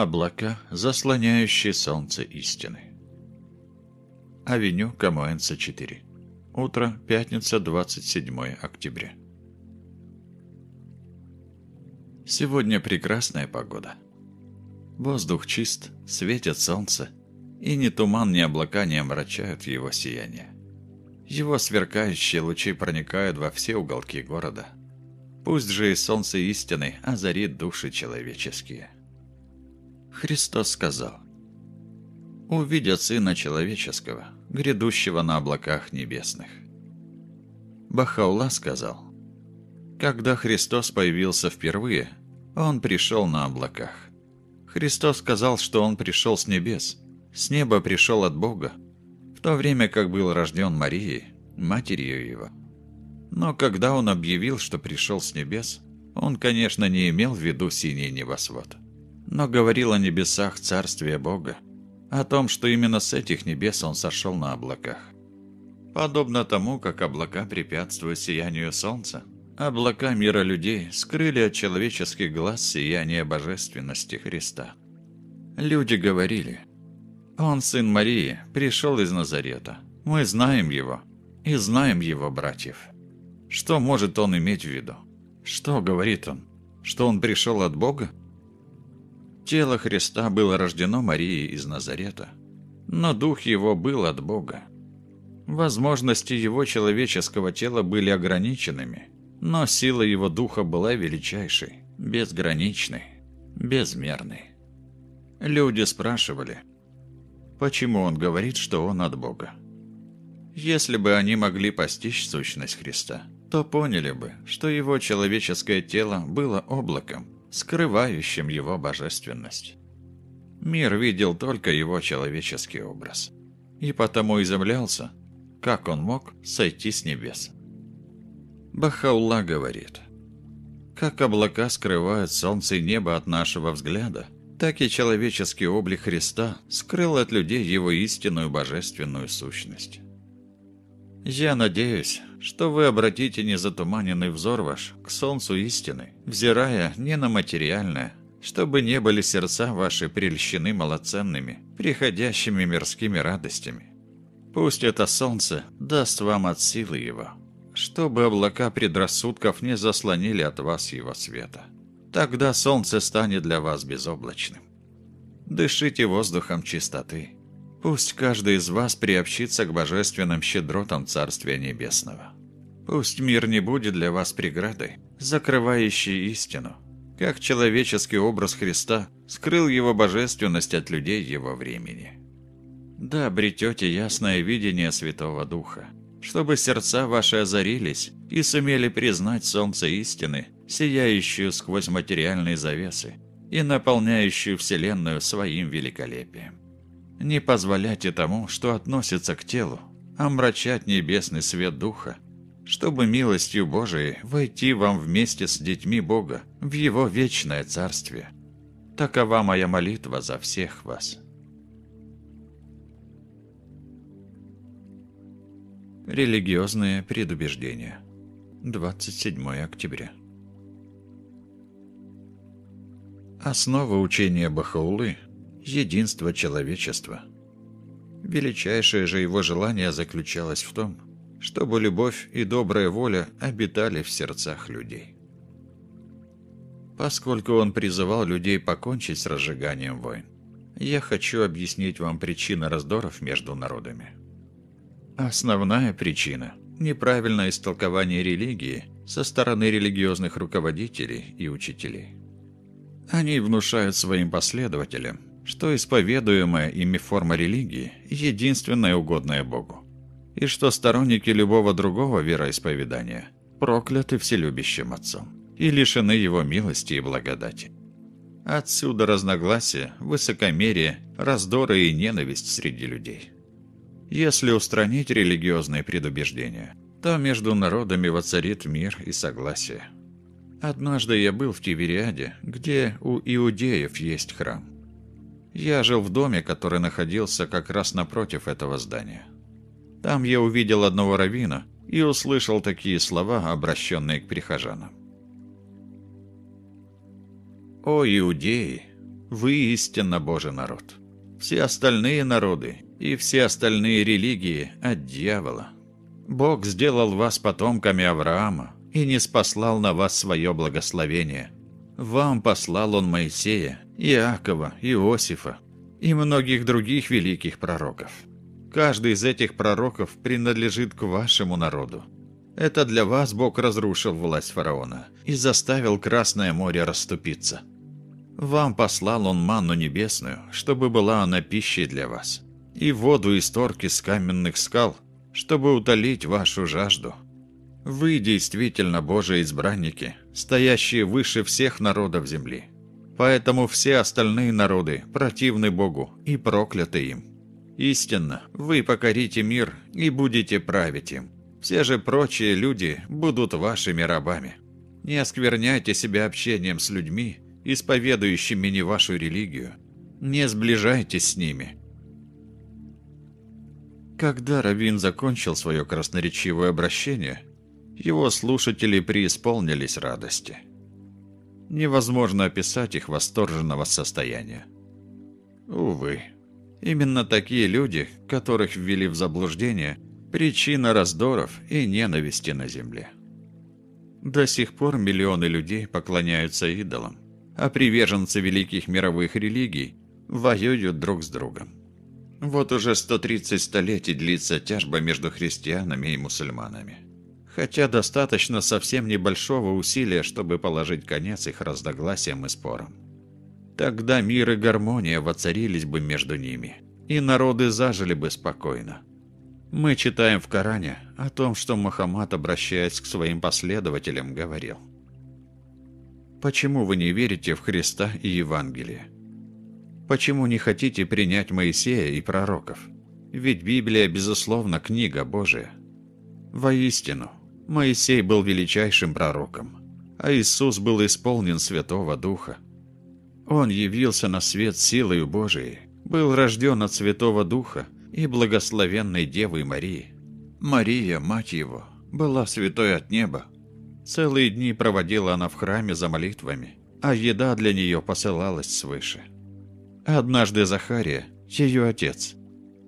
Облака, заслоняющие солнце истины. Авеню Камоэнса 4. Утро, пятница, 27 октября. Сегодня прекрасная погода. Воздух чист, светит солнце, и ни туман, ни облака не омрачают его сияние. Его сверкающие лучи проникают во все уголки города. Пусть же и солнце истины озарит души человеческие. Христос сказал, «Увидят Сына Человеческого, грядущего на облаках небесных». Бахаула сказал, «Когда Христос появился впервые, Он пришел на облаках. Христос сказал, что Он пришел с небес, с неба пришел от Бога, в то время как был рожден Марией, матерью Его. Но когда Он объявил, что пришел с небес, Он, конечно, не имел в виду синий небосвод, но говорил о небесах Царствия Бога, о том, что именно с этих небес Он сошел на облаках. Подобно тому, как облака препятствуют сиянию солнца, облака мира людей скрыли от человеческих глаз сияние божественности Христа. Люди говорили, он сын Марии, пришел из Назарета. Мы знаем его. И знаем его братьев. Что может он иметь в виду? Что говорит он? Что он пришел от Бога? Тело Христа было рождено Марией из Назарета, но дух его был от Бога. Возможности его человеческого тела были ограниченными, но сила его духа была величайшей, безграничной, безмерной. Люди спрашивали, почему он говорит, что он от Бога. Если бы они могли постичь сущность Христа, то поняли бы, что его человеческое тело было облаком, скрывающим его божественность. Мир видел только его человеческий образ, и потому изумлялся, как он мог сойти с небес. Бахаулла говорит, «Как облака скрывают солнце и небо от нашего взгляда, так и человеческий облик Христа скрыл от людей его истинную божественную сущность. Я надеюсь, что вы обратите незатуманенный взор ваш к солнцу истины, взирая не на материальное, чтобы не были сердца ваши прельщены малоценными, приходящими мирскими радостями. Пусть это солнце даст вам от силы его, чтобы облака предрассудков не заслонили от вас его света. Тогда солнце станет для вас безоблачным. Дышите воздухом чистоты. Пусть каждый из вас приобщится к божественным щедротам Царствия Небесного. Пусть мир не будет для вас преградой, закрывающей истину, как человеческий образ Христа скрыл его божественность от людей его времени. Да обретете ясное видение Святого Духа, чтобы сердца ваши озарились и сумели признать солнце истины сияющую сквозь материальные завесы и наполняющую Вселенную своим великолепием. Не позволяйте тому, что относится к телу, омрачать небесный свет Духа, чтобы милостью Божией войти вам вместе с детьми Бога в Его вечное Царствие. Такова моя молитва за всех вас. Религиозные предубеждения. 27 октября. Основа учения Бахаулы – единство человечества. Величайшее же его желание заключалось в том, чтобы любовь и добрая воля обитали в сердцах людей. Поскольку он призывал людей покончить с разжиганием войн, я хочу объяснить вам причины раздоров между народами. Основная причина – неправильное истолкование религии со стороны религиозных руководителей и учителей. Они внушают своим последователям, что исповедуемая ими форма религии – единственная угодная Богу, и что сторонники любого другого вероисповедания прокляты вселюбящим Отцом и лишены Его милости и благодати. Отсюда разногласия, высокомерие, раздоры и ненависть среди людей. Если устранить религиозные предубеждения, то между народами воцарит мир и согласие – Однажды я был в Тивериаде, где у иудеев есть храм. Я жил в доме, который находился как раз напротив этого здания. Там я увидел одного раввина и услышал такие слова, обращенные к прихожанам. «О, иудеи! Вы истинно Божий народ. Все остальные народы и все остальные религии от дьявола. Бог сделал вас потомками Авраама и не спаслал на вас свое благословение. Вам послал Он Моисея, Иакова, Иосифа и многих других великих пророков. Каждый из этих пророков принадлежит к вашему народу. Это для вас Бог разрушил власть фараона и заставил Красное море расступиться. Вам послал он манну небесную, чтобы была она пищей для вас, и воду из торки с каменных скал, чтобы утолить вашу жажду. Вы действительно Божьи избранники, стоящие выше всех народов земли. Поэтому все остальные народы противны Богу и прокляты им. Истинно, вы покорите мир и будете править им. Все же прочие люди будут вашими рабами. Не оскверняйте себя общением с людьми, исповедующими не вашу религию. Не сближайтесь с ними. Когда Равин закончил свое красноречивое обращение, его слушатели преисполнились радости. Невозможно описать их восторженного состояния. Увы, именно такие люди, которых ввели в заблуждение, причина раздоров и ненависти на земле. До сих пор миллионы людей поклоняются идолам а приверженцы великих мировых религий воюют друг с другом. Вот уже 130 столетий длится тяжба между христианами и мусульманами. Хотя достаточно совсем небольшого усилия, чтобы положить конец их разногласиям и спорам. Тогда мир и гармония воцарились бы между ними, и народы зажили бы спокойно. Мы читаем в Коране о том, что Мухаммад, обращаясь к своим последователям, говорил – Почему вы не верите в Христа и Евангелие? Почему не хотите принять Моисея и пророков? Ведь Библия, безусловно, книга Божия. Воистину, Моисей был величайшим пророком, а Иисус был исполнен Святого Духа. Он явился на свет силою Божией, был рожден от Святого Духа и благословенной Девы Марии. Мария, мать его, была святой от неба, Целые дни проводила она в храме за молитвами, а еда для нее посылалась свыше. Однажды Захария, ее отец,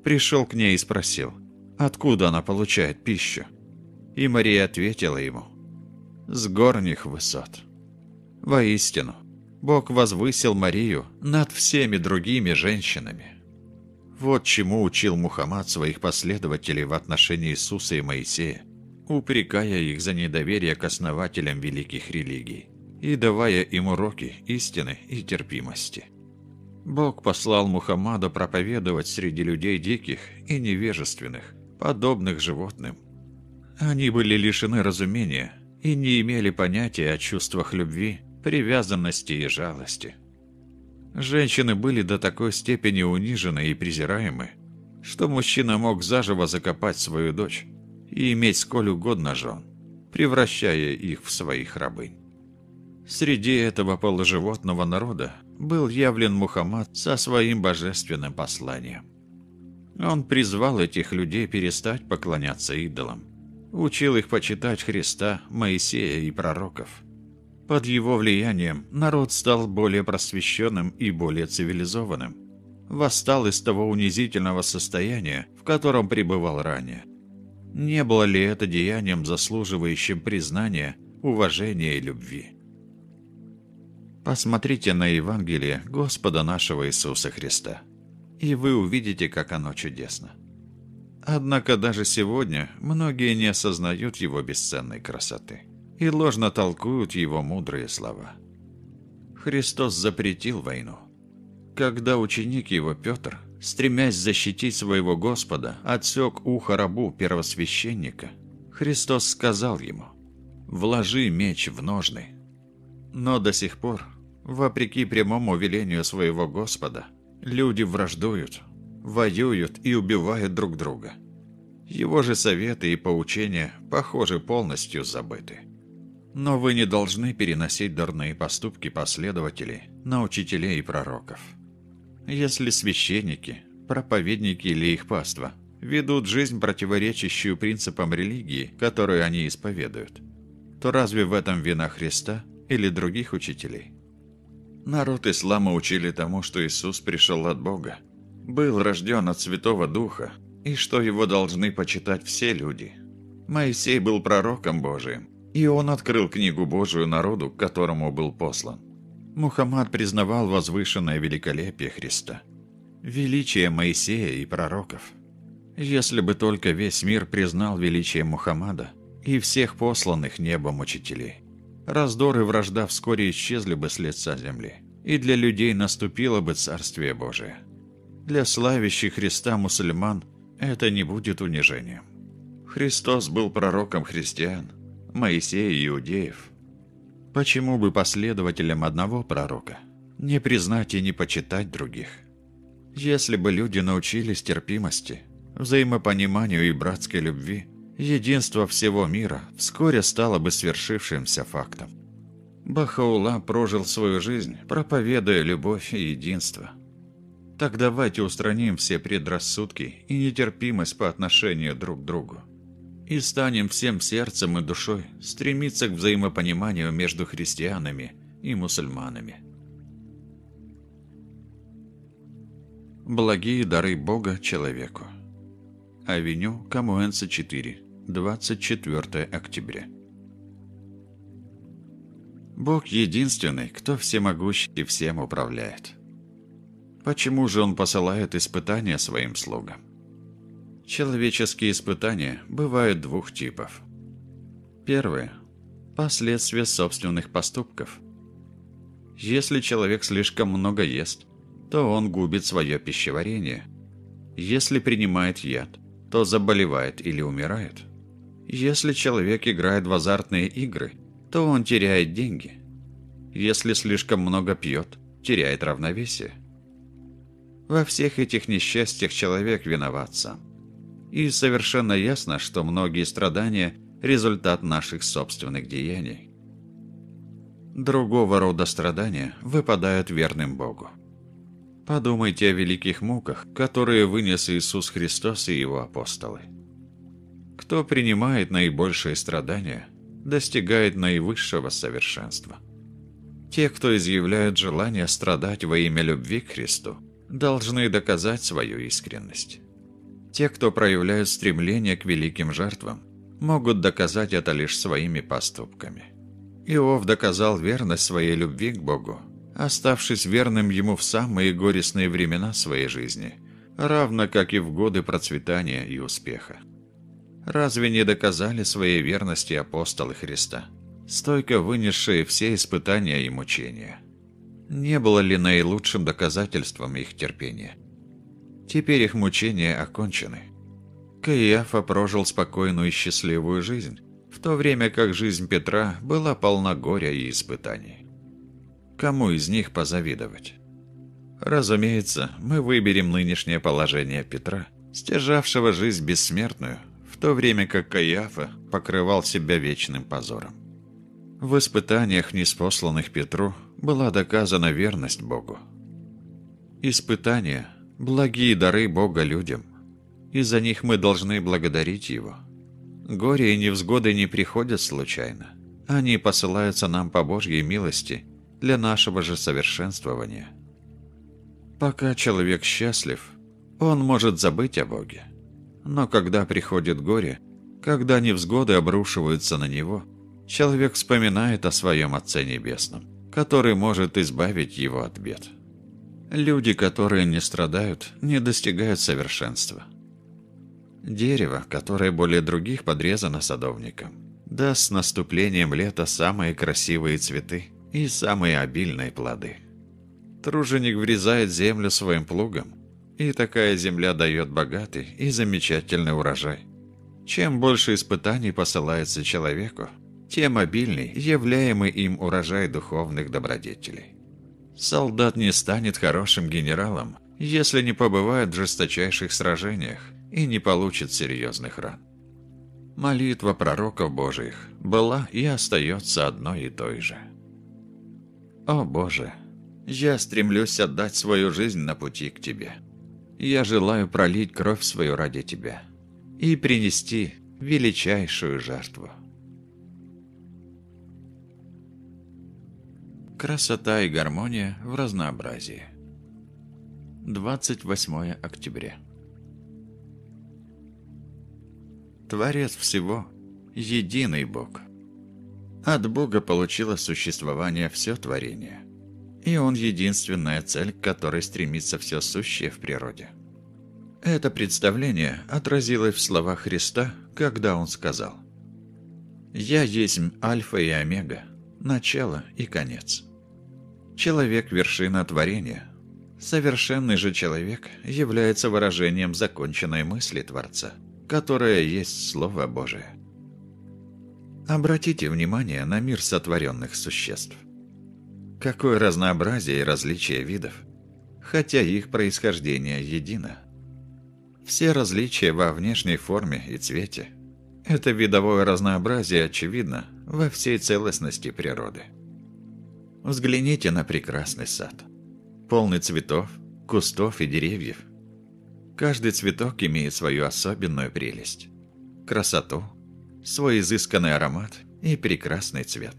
пришел к ней и спросил, откуда она получает пищу. И Мария ответила ему, «С горних высот». Воистину, Бог возвысил Марию над всеми другими женщинами. Вот чему учил Мухаммад своих последователей в отношении Иисуса и Моисея упрекая их за недоверие к основателям великих религий и давая им уроки истины и терпимости. Бог послал Мухаммада проповедовать среди людей диких и невежественных, подобных животным. Они были лишены разумения и не имели понятия о чувствах любви, привязанности и жалости. Женщины были до такой степени унижены и презираемы, что мужчина мог заживо закопать свою дочь, и иметь сколь угодно жен, превращая их в своих рабынь. Среди этого полуживотного народа был явлен Мухаммад со своим божественным посланием. Он призвал этих людей перестать поклоняться идолам, учил их почитать Христа, Моисея и пророков. Под его влиянием народ стал более просвещенным и более цивилизованным, восстал из того унизительного состояния, в котором пребывал ранее. Не было ли это деянием, заслуживающим признания, уважения и любви? Посмотрите на Евангелие Господа нашего Иисуса Христа, и вы увидите, как оно чудесно. Однако даже сегодня многие не осознают его бесценной красоты и ложно толкуют его мудрые слова. Христос запретил войну. Когда ученик его Петр стремясь защитить своего Господа, отсек ухо рабу первосвященника, Христос сказал ему, «Вложи меч в ножны». Но до сих пор, вопреки прямому велению своего Господа, люди враждуют, воюют и убивают друг друга. Его же советы и поучения, похоже, полностью забыты. Но вы не должны переносить дурные поступки последователей на учителей и пророков. Если священники, проповедники или их паства ведут жизнь, противоречащую принципам религии, которую они исповедуют, то разве в этом вина Христа или других учителей? Народ ислама учили тому, что Иисус пришел от Бога, был рожден от Святого Духа, и что его должны почитать все люди. Моисей был пророком Божиим, и он открыл книгу Божию народу, к которому был послан. Мухаммад признавал возвышенное великолепие Христа, величие Моисея и пророков. Если бы только весь мир признал величие Мухаммада и всех посланных небом учителей, раздор и вражда вскоре исчезли бы с лица земли, и для людей наступило бы Царствие Божие. Для славящих Христа мусульман это не будет унижением. Христос был пророком христиан, Моисея иудеев. Почему бы последователям одного пророка не признать и не почитать других? Если бы люди научились терпимости, взаимопониманию и братской любви, единство всего мира вскоре стало бы свершившимся фактом. Бахаула прожил свою жизнь, проповедуя любовь и единство. Так давайте устраним все предрассудки и нетерпимость по отношению друг к другу и станем всем сердцем и душой стремиться к взаимопониманию между христианами и мусульманами. Благие дары Бога человеку. Авеню Камуэнса 4, 24 октября. Бог единственный, кто всемогущий и всем управляет. Почему же Он посылает испытания своим слугам? Человеческие испытания бывают двух типов. Первое – последствия собственных поступков. Если человек слишком много ест, то он губит свое пищеварение. Если принимает яд, то заболевает или умирает. Если человек играет в азартные игры, то он теряет деньги. Если слишком много пьет, теряет равновесие. Во всех этих несчастьях человек виноват сам и совершенно ясно, что многие страдания – результат наших собственных деяний. Другого рода страдания выпадают верным Богу. Подумайте о великих муках, которые вынес Иисус Христос и Его апостолы. Кто принимает наибольшие страдания, достигает наивысшего совершенства. Те, кто изъявляют желание страдать во имя любви к Христу, должны доказать свою искренность. Те, кто проявляют стремление к великим жертвам, могут доказать это лишь своими поступками. Иов доказал верность своей любви к Богу, оставшись верным ему в самые горестные времена своей жизни, равно как и в годы процветания и успеха. Разве не доказали своей верности апостолы Христа, стойко вынесшие все испытания и мучения? Не было ли наилучшим доказательством их терпения? Теперь их мучения окончены. Каиафа прожил спокойную и счастливую жизнь, в то время как жизнь Петра была полна горя и испытаний. Кому из них позавидовать? Разумеется, мы выберем нынешнее положение Петра, стяжавшего жизнь бессмертную, в то время как Каиафа покрывал себя вечным позором. В испытаниях, неспосланных Петру, была доказана верность Богу. Испытания Благие дары Бога людям, и за них мы должны благодарить Его. Горе и невзгоды не приходят случайно. Они посылаются нам по Божьей милости для нашего же совершенствования. Пока человек счастлив, он может забыть о Боге. Но когда приходит горе, когда невзгоды обрушиваются на него, человек вспоминает о своем Отце Небесном, который может избавить его от бед. Люди, которые не страдают, не достигают совершенства. Дерево, которое более других подрезано садовником, даст с наступлением лета самые красивые цветы и самые обильные плоды. Труженик врезает землю своим плугом, и такая земля дает богатый и замечательный урожай. Чем больше испытаний посылается человеку, тем обильней являемый им урожай духовных добродетелей. Солдат не станет хорошим генералом, если не побывает в жесточайших сражениях и не получит серьезных ран. Молитва пророков Божьих была и остается одной и той же. «О Боже, я стремлюсь отдать свою жизнь на пути к Тебе. Я желаю пролить кровь свою ради Тебя и принести величайшую жертву». Красота и гармония в разнообразии. 28 октября. Творец всего – единый Бог. От Бога получило существование все творение. И Он единственная цель, к которой стремится все сущее в природе. Это представление отразилось в словах Христа, когда Он сказал «Я есть Альфа и Омега, начало и конец». Человек – вершина творения. Совершенный же человек является выражением законченной мысли Творца, которая есть Слово Божие. Обратите внимание на мир сотворенных существ. Какое разнообразие и различие видов, хотя их происхождение едино. Все различия во внешней форме и цвете. Это видовое разнообразие очевидно во всей целостности природы. Взгляните на прекрасный сад. Полный цветов, кустов и деревьев. Каждый цветок имеет свою особенную прелесть, красоту, свой изысканный аромат и прекрасный цвет.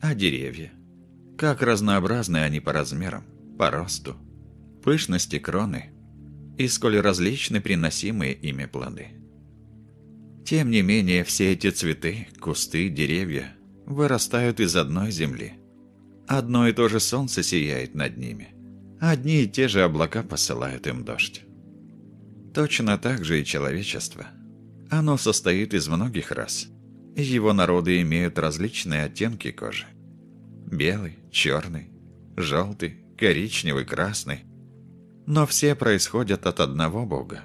А деревья? Как разнообразны они по размерам, по росту, пышности кроны и сколь различны приносимые ими плоды. Тем не менее, все эти цветы, кусты, деревья вырастают из одной земли – Одно и то же солнце сияет над ними. Одни и те же облака посылают им дождь. Точно так же и человечество. Оно состоит из многих рас. Его народы имеют различные оттенки кожи. Белый, черный, желтый, коричневый, красный. Но все происходят от одного Бога.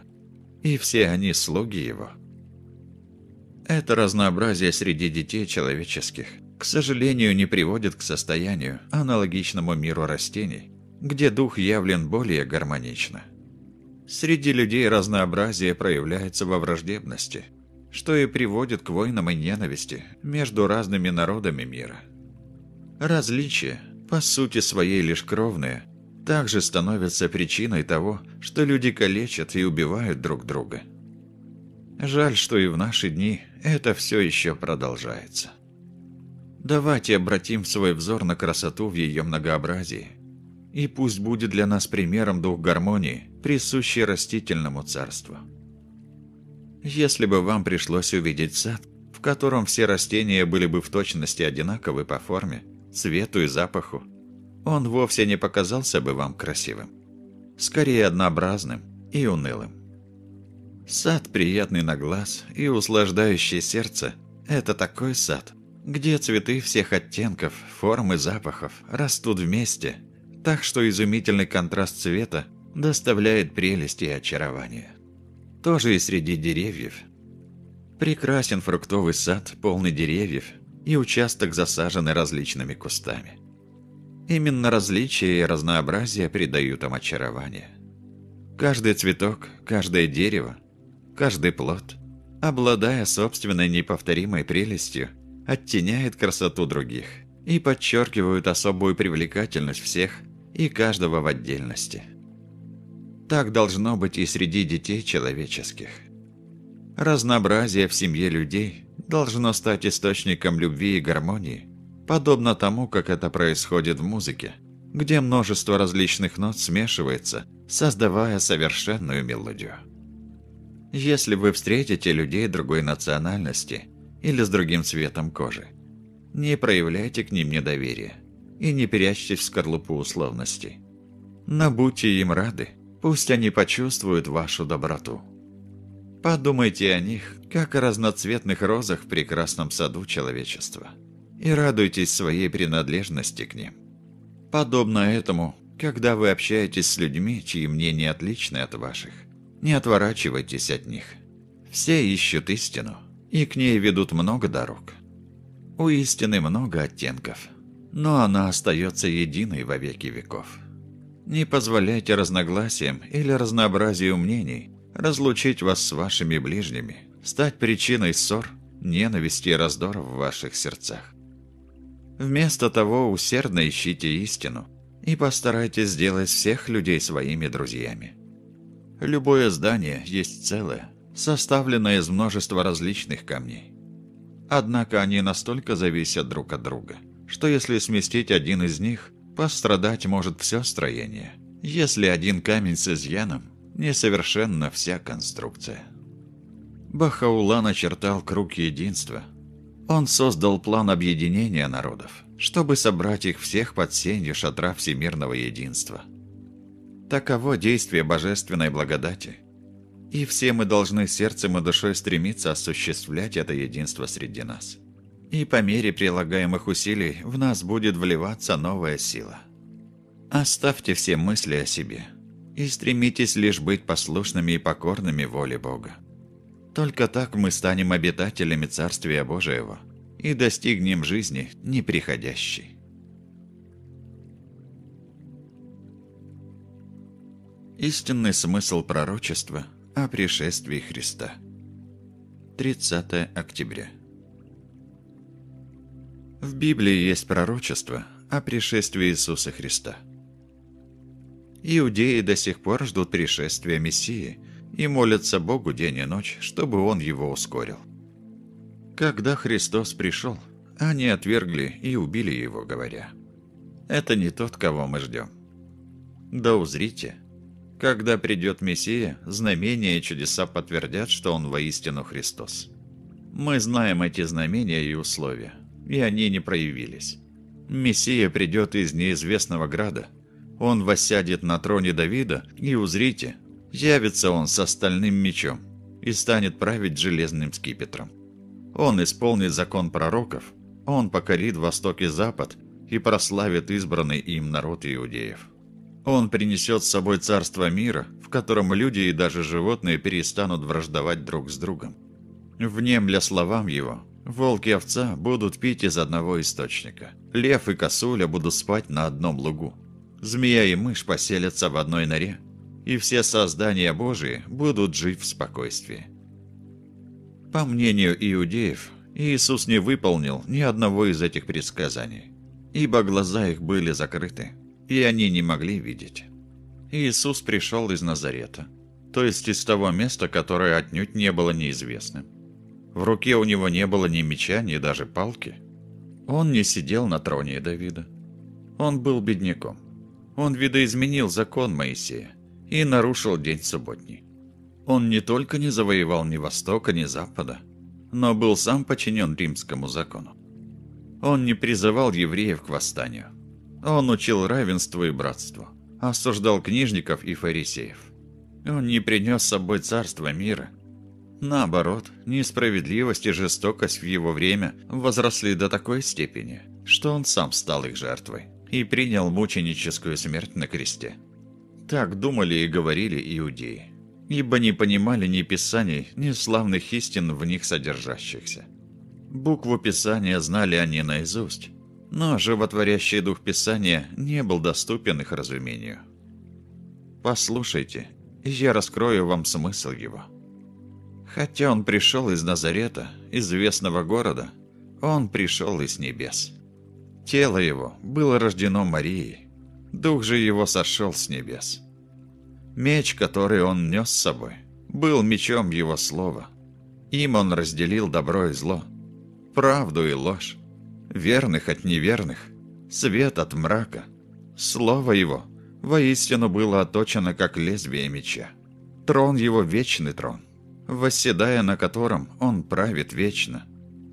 И все они слуги Его. Это разнообразие среди детей человеческих – к сожалению, не приводит к состоянию, аналогичному миру растений, где дух явлен более гармонично. Среди людей разнообразие проявляется во враждебности, что и приводит к войнам и ненависти между разными народами мира. Различия, по сути своей лишь кровные, также становятся причиной того, что люди калечат и убивают друг друга. Жаль, что и в наши дни это все еще продолжается. Давайте обратим свой взор на красоту в ее многообразии. И пусть будет для нас примером дух гармонии, присущий растительному царству. Если бы вам пришлось увидеть сад, в котором все растения были бы в точности одинаковы по форме, цвету и запаху, он вовсе не показался бы вам красивым. Скорее однообразным и унылым. Сад, приятный на глаз и услаждающий сердце, это такой сад, где цветы всех оттенков, форм и запахов растут вместе, так что изумительный контраст цвета доставляет прелесть и очарование. Тоже и среди деревьев. Прекрасен фруктовый сад, полный деревьев, и участок засаженный различными кустами. Именно различия и разнообразие придают им очарование. Каждый цветок, каждое дерево, каждый плод, обладая собственной неповторимой прелестью, оттеняет красоту других и подчеркивают особую привлекательность всех и каждого в отдельности. Так должно быть и среди детей человеческих. Разнообразие в семье людей должно стать источником любви и гармонии, подобно тому, как это происходит в музыке, где множество различных нот смешивается, создавая совершенную мелодию. Если вы встретите людей другой национальности – или с другим цветом кожи. Не проявляйте к ним недоверия и не прячьтесь в скорлупу условностей. Но будьте им рады, пусть они почувствуют вашу доброту. Подумайте о них, как о разноцветных розах в прекрасном саду человечества, и радуйтесь своей принадлежности к ним. Подобно этому, когда вы общаетесь с людьми, чьи мнения отличны от ваших, не отворачивайтесь от них. Все ищут истину, и к ней ведут много дорог. У истины много оттенков, но она остается единой во веки веков. Не позволяйте разногласиям или разнообразию мнений разлучить вас с вашими ближними, стать причиной ссор, ненависти и раздоров в ваших сердцах. Вместо того усердно ищите истину и постарайтесь сделать всех людей своими друзьями. Любое здание есть целое, составлена из множества различных камней. Однако они настолько зависят друг от друга, что если сместить один из них, пострадать может все строение. Если один камень с изъяном, несовершенна вся конструкция. Бахаула начертал круг единства. Он создал план объединения народов, чтобы собрать их всех под сенью шатра всемирного единства. Таково действие божественной благодати. И все мы должны сердцем и душой стремиться осуществлять это единство среди нас. И по мере прилагаемых усилий в нас будет вливаться новая сила. Оставьте все мысли о себе и стремитесь лишь быть послушными и покорными воле Бога. Только так мы станем обитателями Царствия Божьего и достигнем жизни неприходящей. Истинный смысл пророчества о пришествии Христа. 30 октября. В Библии есть пророчество о пришествии Иисуса Христа. Иудеи до сих пор ждут пришествия Мессии – и молятся Богу день и ночь, чтобы Он его ускорил. Когда Христос пришел, они отвергли и убили его, говоря, «Это не тот, кого мы ждем». Да узрите, когда придет Мессия, знамения и чудеса подтвердят, что Он воистину Христос. Мы знаем эти знамения и условия, и они не проявились. Мессия придет из неизвестного града. Он воссядет на троне Давида, и узрите, Явится он с остальным мечом и станет править железным скипетром. Он исполнит закон пророков, он покорит восток и запад и прославит избранный им народ иудеев. Он принесет с собой царство мира, в котором люди и даже животные перестанут враждовать друг с другом. Внемля словам его, волк и овца будут пить из одного источника. Лев и косуля будут спать на одном лугу. Змея и мышь поселятся в одной норе и все создания Божии будут жить в спокойствии. По мнению иудеев, Иисус не выполнил ни одного из этих предсказаний, ибо глаза их были закрыты, и они не могли видеть. Иисус пришел из Назарета, то есть из того места, которое отнюдь не было неизвестным. В руке у него не было ни меча, ни даже палки. Он не сидел на троне Давида. Он был бедняком. Он видоизменил закон Моисея и нарушил день субботний. Он не только не завоевал ни Востока, ни Запада, но был сам подчинен римскому закону. Он не призывал евреев к восстанию. Он учил равенству и братству, осуждал книжников и фарисеев. Он не принес с собой царство мира. Наоборот, несправедливость и жестокость в его время возросли до такой степени, что он сам стал их жертвой и принял мученическую смерть на кресте. Так думали и говорили иудеи, ибо не понимали ни Писаний, ни славных истин в них содержащихся. Букву Писания знали они наизусть, но животворящий дух Писания не был доступен их разумению. Послушайте, я раскрою вам смысл его. Хотя он пришел из Назарета, известного города, он пришел из небес. Тело его было рождено Марией, Дух же его сошел с небес. Меч, который он нес с собой, был мечом его слова. Им он разделил добро и зло, правду и ложь, верных от неверных, свет от мрака. Слово его воистину было оточено, как лезвие меча. Трон его вечный трон, восседая на котором он правит вечно.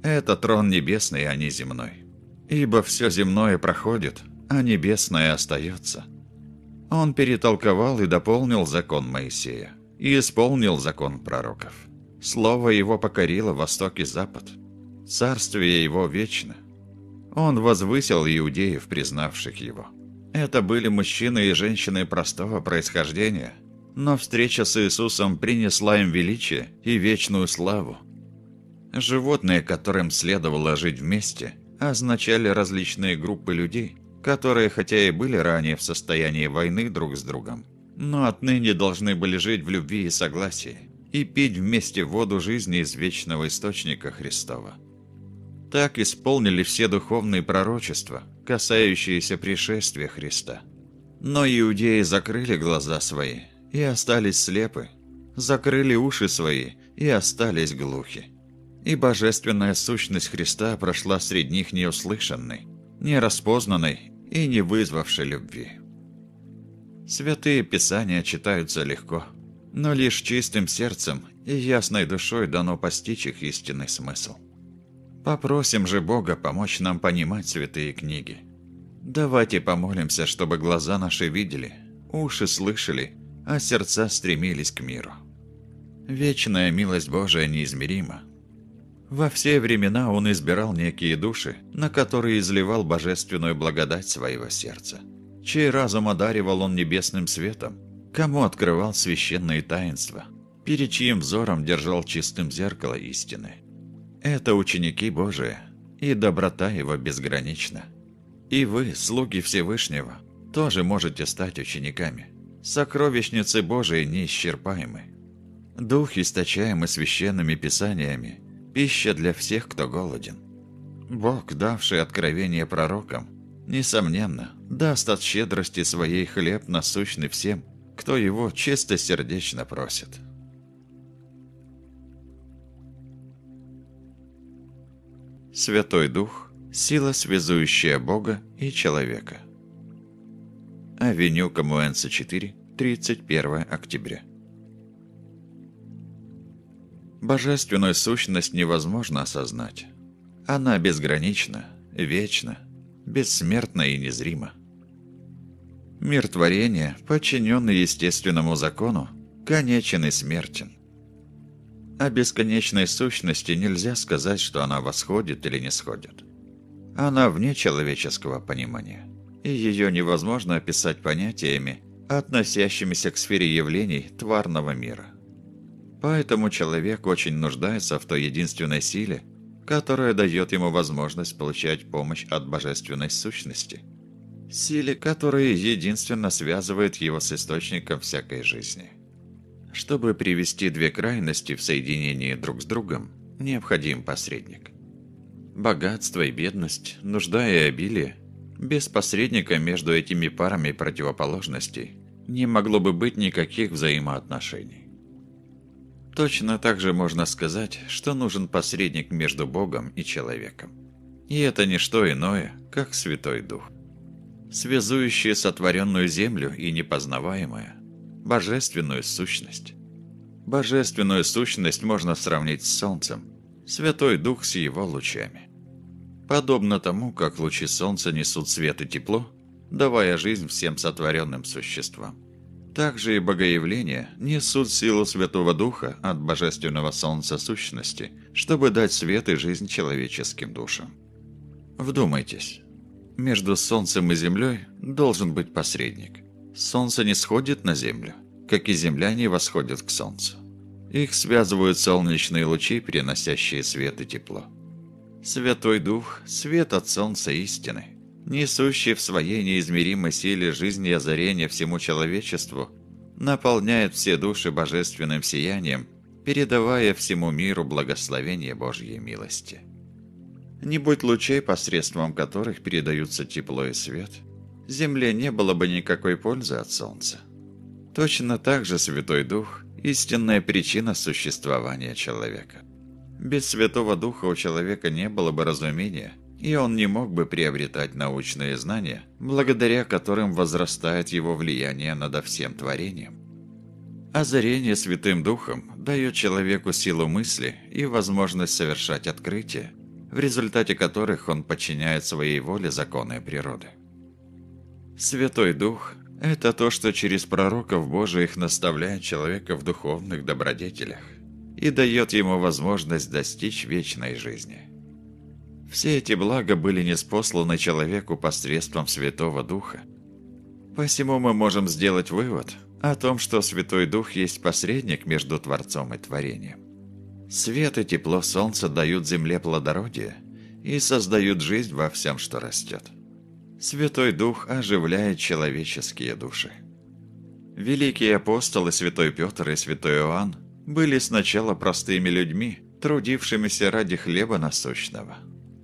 Это трон небесный, а не земной. Ибо все земное проходит, а небесное остается. Он перетолковал и дополнил закон Моисея и исполнил закон пророков. Слово его покорило восток и запад. Царствие его вечно. Он возвысил иудеев, признавших его. Это были мужчины и женщины простого происхождения, но встреча с Иисусом принесла им величие и вечную славу. Животные, которым следовало жить вместе, означали различные группы людей, которые хотя и были ранее в состоянии войны друг с другом, но отныне должны были жить в любви и согласии и пить вместе воду жизни из вечного источника Христова. Так исполнили все духовные пророчества, касающиеся пришествия Христа. Но иудеи закрыли глаза свои и остались слепы, закрыли уши свои и остались глухи. И божественная сущность Христа прошла среди них неуслышанной, не распознанной и не вызвавшей любви. Святые Писания читаются легко, но лишь чистым сердцем и ясной душой дано постичь их истинный смысл. Попросим же Бога помочь нам понимать святые книги. Давайте помолимся, чтобы глаза наши видели, уши слышали, а сердца стремились к миру. Вечная милость Божия неизмерима. Во все времена Он избирал некие души, на которые изливал божественную благодать своего сердца, чей разум одаривал Он небесным светом, кому открывал священные таинства, перед чьим взором держал чистым зеркало истины. Это ученики Божии, и доброта Его безгранична. И вы, слуги Всевышнего, тоже можете стать учениками. Сокровищницы Божии неисчерпаемы. Дух, источаемый священными писаниями, пища для всех, кто голоден. Бог, давший откровение пророкам, несомненно, даст от щедрости своей хлеб насущный всем, кто его чистосердечно просит. Святой Дух – сила, связующая Бога и человека. Авеню Камуэнса 4, 31 октября. Божественную сущность невозможно осознать. Она безгранична, вечна, бессмертна и незрима. Мир творения, подчиненный естественному закону, конечен и смертен. О бесконечной сущности нельзя сказать, что она восходит или не сходит. Она вне человеческого понимания, и ее невозможно описать понятиями, относящимися к сфере явлений тварного мира. Поэтому человек очень нуждается в той единственной силе, которая дает ему возможность получать помощь от божественной сущности. Силе, которая единственно связывает его с источником всякой жизни. Чтобы привести две крайности в соединении друг с другом, необходим посредник. Богатство и бедность, нужда и обилие, без посредника между этими парами противоположностей не могло бы быть никаких взаимоотношений. Точно так же можно сказать, что нужен посредник между Богом и человеком. И это не что иное, как Святой Дух. Связующий сотворенную землю и непознаваемое – божественную сущность. Божественную сущность можно сравнить с Солнцем, Святой Дух с его лучами. Подобно тому, как лучи Солнца несут свет и тепло, давая жизнь всем сотворенным существам. Также и богоявления несут силу Святого Духа от Божественного Солнца сущности, чтобы дать свет и жизнь человеческим душам. Вдумайтесь, между Солнцем и Землей должен быть посредник. Солнце не сходит на Землю, как и Земля не восходит к Солнцу. Их связывают солнечные лучи, переносящие свет и тепло. Святой Дух – свет от Солнца истины, несущий в своей неизмеримой силе жизни и озарения всему человечеству, наполняет все души божественным сиянием, передавая всему миру благословение Божьей милости. Не будь лучей, посредством которых передаются тепло и свет – Земле не было бы никакой пользы от Солнца. Точно так же Святой Дух – истинная причина существования человека. Без Святого Духа у человека не было бы разумения, и он не мог бы приобретать научные знания, благодаря которым возрастает его влияние над всем творением. Озарение Святым Духом дает человеку силу мысли и возможность совершать открытия, в результате которых он подчиняет своей воле законы природы. Святой Дух – это то, что через пророков Божиих наставляет человека в духовных добродетелях и дает ему возможность достичь вечной жизни. Все эти блага были неспосланы человеку посредством Святого Духа. Посему мы можем сделать вывод о том, что Святой Дух есть посредник между Творцом и Творением. Свет и тепло Солнца дают земле плодородие и создают жизнь во всем, что растет. Святой Дух оживляет человеческие души. Великие апостолы Святой Петр и Святой Иоанн были сначала простыми людьми, трудившимися ради хлеба насущного.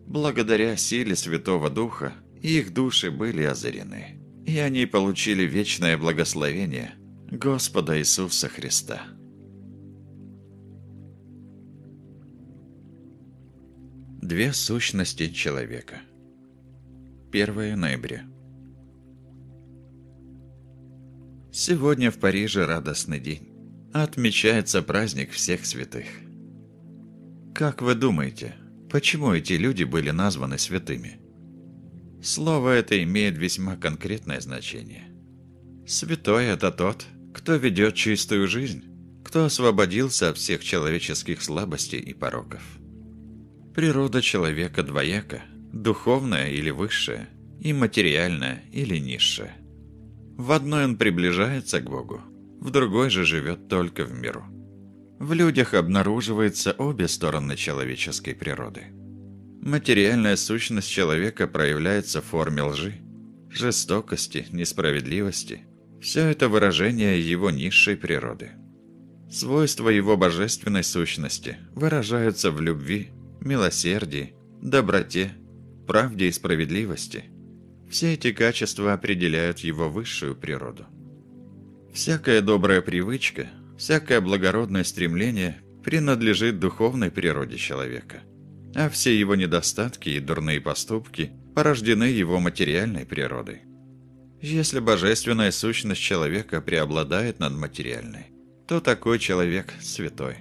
Благодаря силе Святого Духа их души были озарены, и они получили вечное благословение Господа Иисуса Христа. Две сущности человека – 1 ноября. Сегодня в Париже радостный день. Отмечается праздник всех святых. Как вы думаете, почему эти люди были названы святыми? Слово это имеет весьма конкретное значение. Святой – это тот, кто ведет чистую жизнь, кто освободился от всех человеческих слабостей и пороков. Природа человека двояка, духовная или высшая, и материальная или низшая. В одной он приближается к Богу, в другой же живет только в миру. В людях обнаруживаются обе стороны человеческой природы. Материальная сущность человека проявляется в форме лжи, жестокости, несправедливости. Все это выражение его низшей природы. Свойства его божественной сущности выражаются в любви, милосердии, доброте, правде и справедливости. Все эти качества определяют его высшую природу. Всякая добрая привычка, всякое благородное стремление принадлежит духовной природе человека, а все его недостатки и дурные поступки порождены его материальной природой. Если божественная сущность человека преобладает над материальной, то такой человек святой.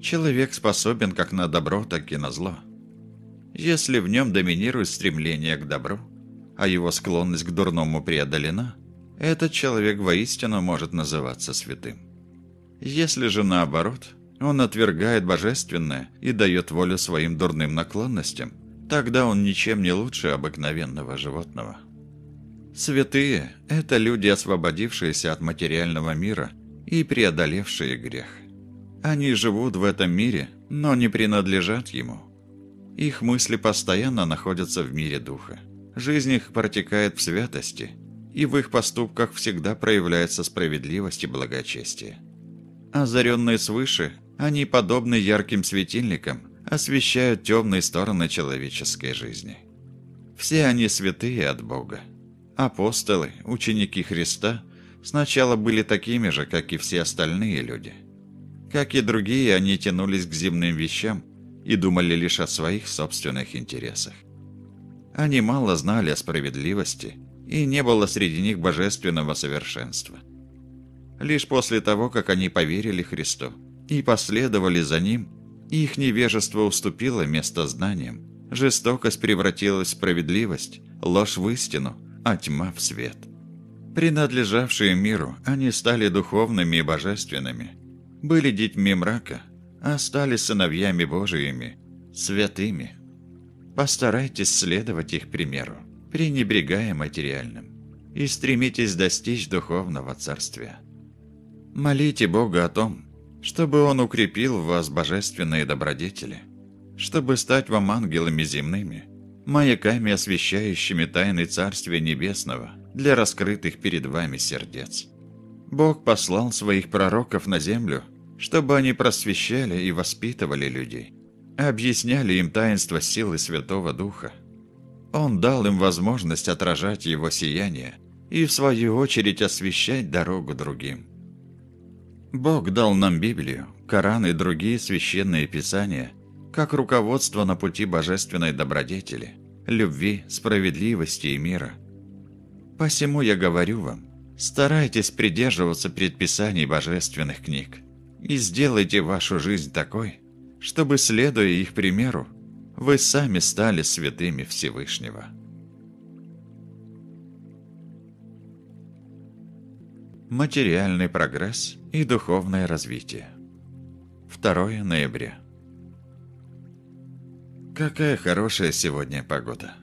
Человек способен как на добро, так и на зло. Если в нем доминирует стремление к добру, а его склонность к дурному преодолена – этот человек воистину может называться святым. Если же наоборот, он отвергает божественное и дает волю своим дурным наклонностям, тогда он ничем не лучше обыкновенного животного. Святые – это люди, освободившиеся от материального мира и преодолевшие грех. Они живут в этом мире, но не принадлежат ему. Их мысли постоянно находятся в мире духа. Жизнь их протекает в святости – и в их поступках всегда проявляется справедливость и благочестие. Озаренные свыше, они, подобны ярким светильникам, освещают темные стороны человеческой жизни. Все они святые от Бога. Апостолы, ученики Христа, сначала были такими же, как и все остальные люди. Как и другие, они тянулись к земным вещам и думали лишь о своих собственных интересах. Они мало знали о справедливости и не было среди них божественного совершенства. Лишь после того, как они поверили Христу и последовали за Ним, их невежество уступило место знаниям, жестокость превратилась в справедливость, ложь в истину, а тьма в свет. Принадлежавшие миру, они стали духовными и божественными, были детьми мрака, а стали сыновьями Божиими, святыми. Постарайтесь следовать их примеру пренебрегая материальным, и стремитесь достичь духовного царствия. Молите Бога о том, чтобы Он укрепил в вас божественные добродетели, чтобы стать вам ангелами земными, маяками, освещающими тайны Царствия Небесного для раскрытых перед вами сердец. Бог послал своих пророков на землю, чтобы они просвещали и воспитывали людей, объясняли им таинство силы Святого Духа, он дал им возможность отражать его сияние и, в свою очередь, освещать дорогу другим. Бог дал нам Библию, Коран и другие священные писания, как руководство на пути божественной добродетели, любви, справедливости и мира. Посему я говорю вам, старайтесь придерживаться предписаний божественных книг и сделайте вашу жизнь такой, чтобы, следуя их примеру, вы сами стали святыми Всевышнего. Материальный прогресс и духовное развитие. 2 ноября. Какая хорошая сегодня погода.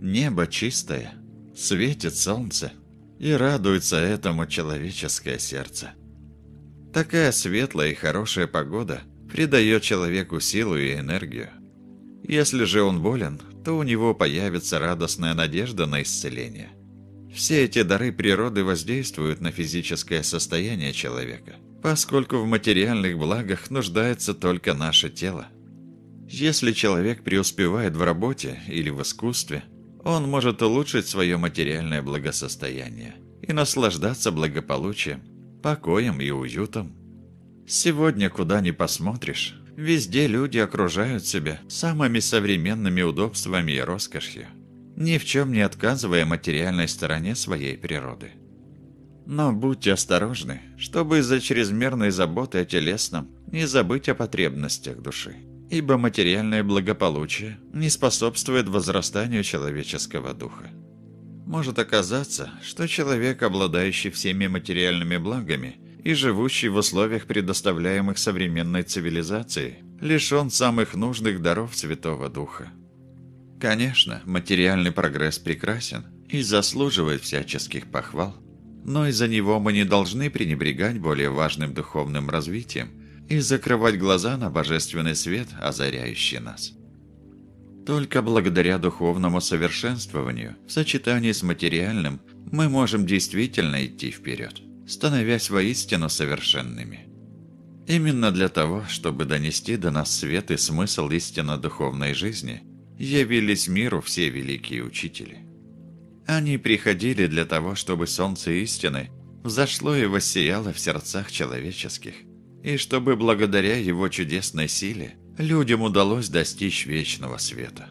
Небо чистое, светит солнце, и радуется этому человеческое сердце. Такая светлая и хорошая погода придает человеку силу и энергию. Если же он болен, то у него появится радостная надежда на исцеление. Все эти дары природы воздействуют на физическое состояние человека, поскольку в материальных благах нуждается только наше тело. Если человек преуспевает в работе или в искусстве, он может улучшить свое материальное благосостояние и наслаждаться благополучием, покоем и уютом. Сегодня, куда ни посмотришь, Везде люди окружают себя самыми современными удобствами и роскошью. ни в чем не отказывая материальной стороне своей природы. Но будьте осторожны, чтобы из-за чрезмерной заботы о телесном не забыть о потребностях души, ибо материальное благополучие не способствует возрастанию человеческого духа. Может оказаться, что человек, обладающий всеми материальными благами и живущий в условиях, предоставляемых современной цивилизацией, лишен самых нужных даров Святого Духа. Конечно, материальный прогресс прекрасен и заслуживает всяческих похвал, но из-за него мы не должны пренебрегать более важным духовным развитием и закрывать глаза на божественный свет, озаряющий нас. Только благодаря духовному совершенствованию, в сочетании с материальным, мы можем действительно идти вперед, становясь воистину совершенными. Именно для того, чтобы донести до нас свет и смысл истинно духовной жизни, явились миру все великие учители. Они приходили для того, чтобы солнце истины взошло и воссияло в сердцах человеческих, и чтобы благодаря его чудесной силе людям удалось достичь вечного света.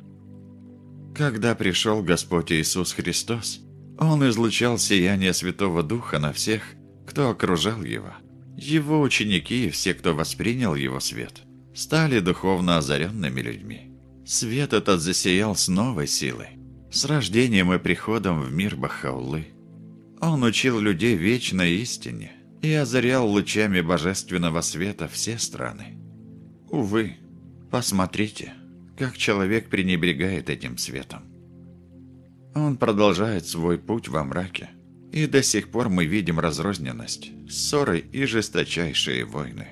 Когда пришел Господь Иисус Христос, Он излучал сияние Святого Духа на всех, кто окружал Его. Его ученики и все, кто воспринял Его свет, стали духовно озаренными людьми. Свет этот засиял с новой силой, с рождением и приходом в мир Бахаулы. Он учил людей вечной истине и озарял лучами божественного света все страны. Увы, посмотрите, как человек пренебрегает этим светом. Он продолжает свой путь во мраке, и до сих пор мы видим разрозненность, ссоры и жесточайшие войны.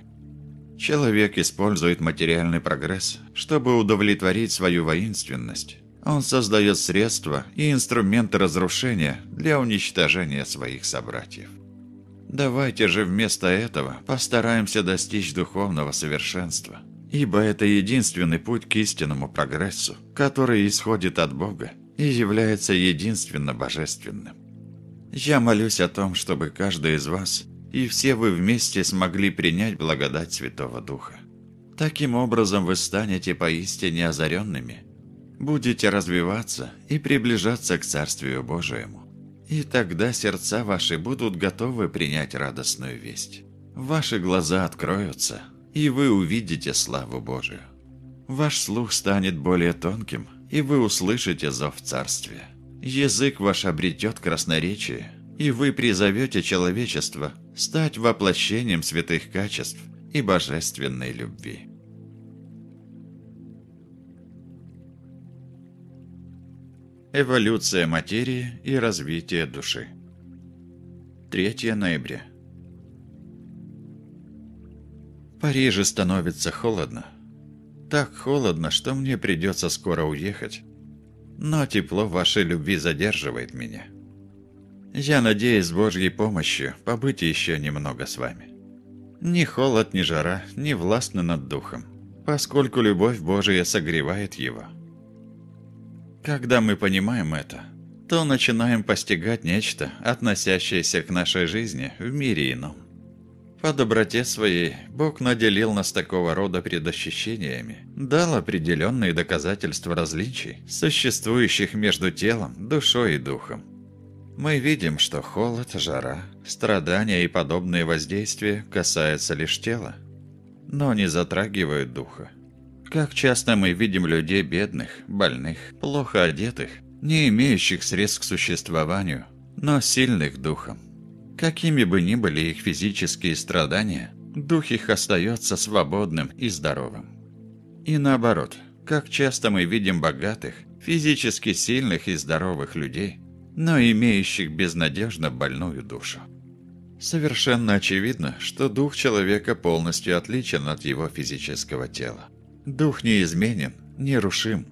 Человек использует материальный прогресс, чтобы удовлетворить свою воинственность. Он создает средства и инструменты разрушения для уничтожения своих собратьев. Давайте же вместо этого постараемся достичь духовного совершенства, ибо это единственный путь к истинному прогрессу, который исходит от Бога и является единственно божественным. Я молюсь о том, чтобы каждый из вас и все вы вместе смогли принять благодать Святого Духа. Таким образом вы станете поистине озаренными, будете развиваться и приближаться к Царствию Божьему. И тогда сердца ваши будут готовы принять радостную весть. Ваши глаза откроются, и вы увидите славу Божию. Ваш слух станет более тонким, и вы услышите зов Царствия. Язык ваш обретет красноречие, и вы призовете человечество стать воплощением святых качеств и божественной любви. Эволюция материи и развитие души 3 ноября Париже становится холодно. Так холодно, что мне придется скоро уехать. Но тепло вашей любви задерживает меня. Я надеюсь с Божьей помощью побыть еще немного с вами. Ни холод, ни жара не властны над духом, поскольку любовь Божия согревает его. Когда мы понимаем это, то начинаем постигать нечто, относящееся к нашей жизни в мире ином. По доброте своей Бог наделил нас такого рода предощущениями, дал определенные доказательства различий, существующих между телом, душой и духом. Мы видим, что холод, жара, страдания и подобные воздействия касаются лишь тела, но не затрагивают духа. Как часто мы видим людей бедных, больных, плохо одетых, не имеющих средств к существованию, но сильных духом. Какими бы ни были их физические страдания, дух их остается свободным и здоровым. И наоборот, как часто мы видим богатых, физически сильных и здоровых людей – но имеющих безнадежно больную душу. Совершенно очевидно, что дух человека полностью отличен от его физического тела. Дух неизменен, нерушим.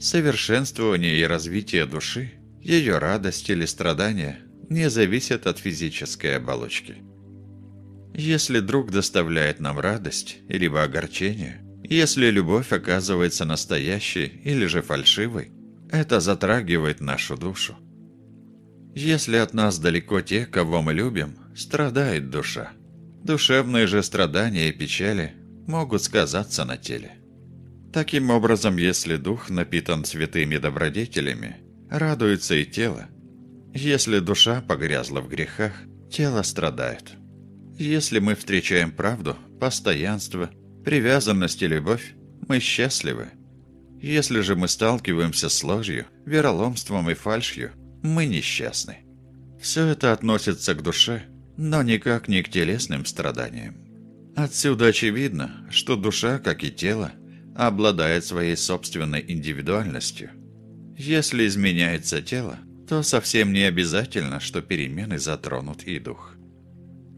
Совершенствование и развитие души, ее радость или страдания не зависят от физической оболочки. Если друг доставляет нам радость, либо огорчение, если любовь оказывается настоящей или же фальшивой, это затрагивает нашу душу. Если от нас далеко те, кого мы любим, страдает душа. Душевные же страдания и печали могут сказаться на теле. Таким образом, если дух напитан святыми добродетелями, радуется и тело. Если душа погрязла в грехах, тело страдает. Если мы встречаем правду, постоянство, привязанность и любовь, мы счастливы. Если же мы сталкиваемся с ложью, вероломством и фальшью, мы несчастны. Все это относится к душе, но никак не к телесным страданиям. Отсюда очевидно, что душа, как и тело, обладает своей собственной индивидуальностью. Если изменяется тело, то совсем не обязательно, что перемены затронут и дух.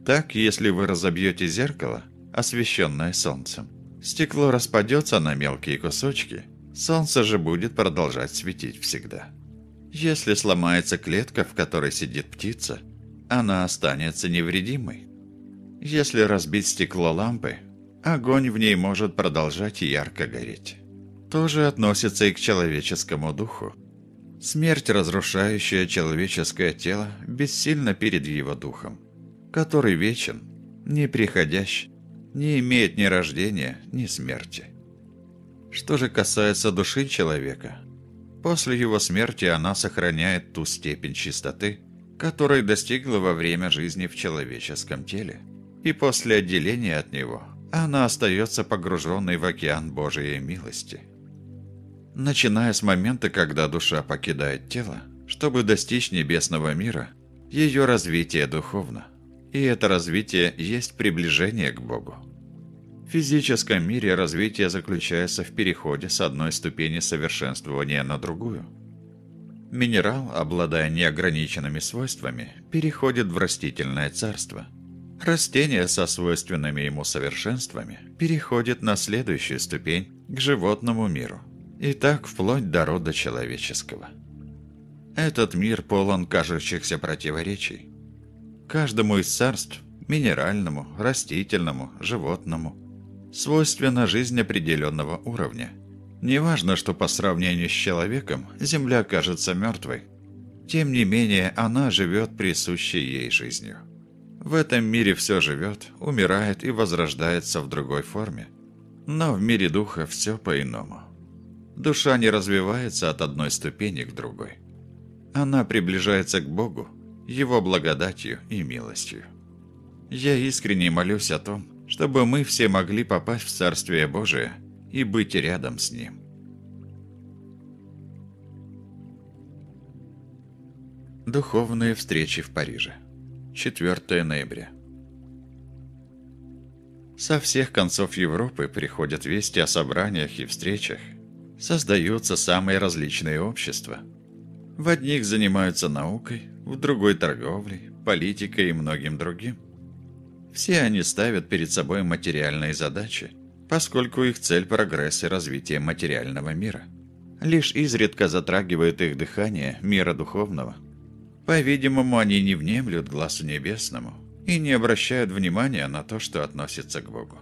Так, если вы разобьете зеркало, освещенное солнцем, стекло распадется на мелкие кусочки, солнце же будет продолжать светить всегда. Если сломается клетка, в которой сидит птица, она останется невредимой. Если разбить стекло лампы, огонь в ней может продолжать ярко гореть. То же относится и к человеческому духу. Смерть, разрушающая человеческое тело, бессильна перед его духом, который вечен, неприходящ, не имеет ни рождения, ни смерти. Что же касается души человека, после его смерти она сохраняет ту степень чистоты, которой достигла во время жизни в человеческом теле. И после отделения от него она остается погруженной в океан Божией милости. Начиная с момента, когда душа покидает тело, чтобы достичь небесного мира, ее развитие духовно. И это развитие есть приближение к Богу. В физическом мире развитие заключается в переходе с одной ступени совершенствования на другую – Минерал, обладая неограниченными свойствами, переходит в растительное царство. Растение со свойственными ему совершенствами переходит на следующую ступень к животному миру. И так вплоть до рода человеческого. Этот мир полон кажущихся противоречий. Каждому из царств – минеральному, растительному, животному – свойственна жизнь определенного уровня – Неважно, что по сравнению с человеком Земля кажется мертвой. Тем не менее, она живет присущей ей жизнью. В этом мире все живет, умирает и возрождается в другой форме. Но в мире духа все по-иному. Душа не развивается от одной ступени к другой. Она приближается к Богу, Его благодатью и милостью. Я искренне молюсь о том, чтобы мы все могли попасть в Царствие Божие – и быть рядом с ним. Духовные встречи в Париже. 4 ноября. Со всех концов Европы приходят вести о собраниях и встречах. Создаются самые различные общества. В одних занимаются наукой, в другой – торговлей, политикой и многим другим. Все они ставят перед собой материальные задачи – поскольку их цель – прогресс и развитие материального мира. Лишь изредка затрагивает их дыхание мира духовного. По-видимому, они не внемлют глазу небесному и не обращают внимания на то, что относится к Богу.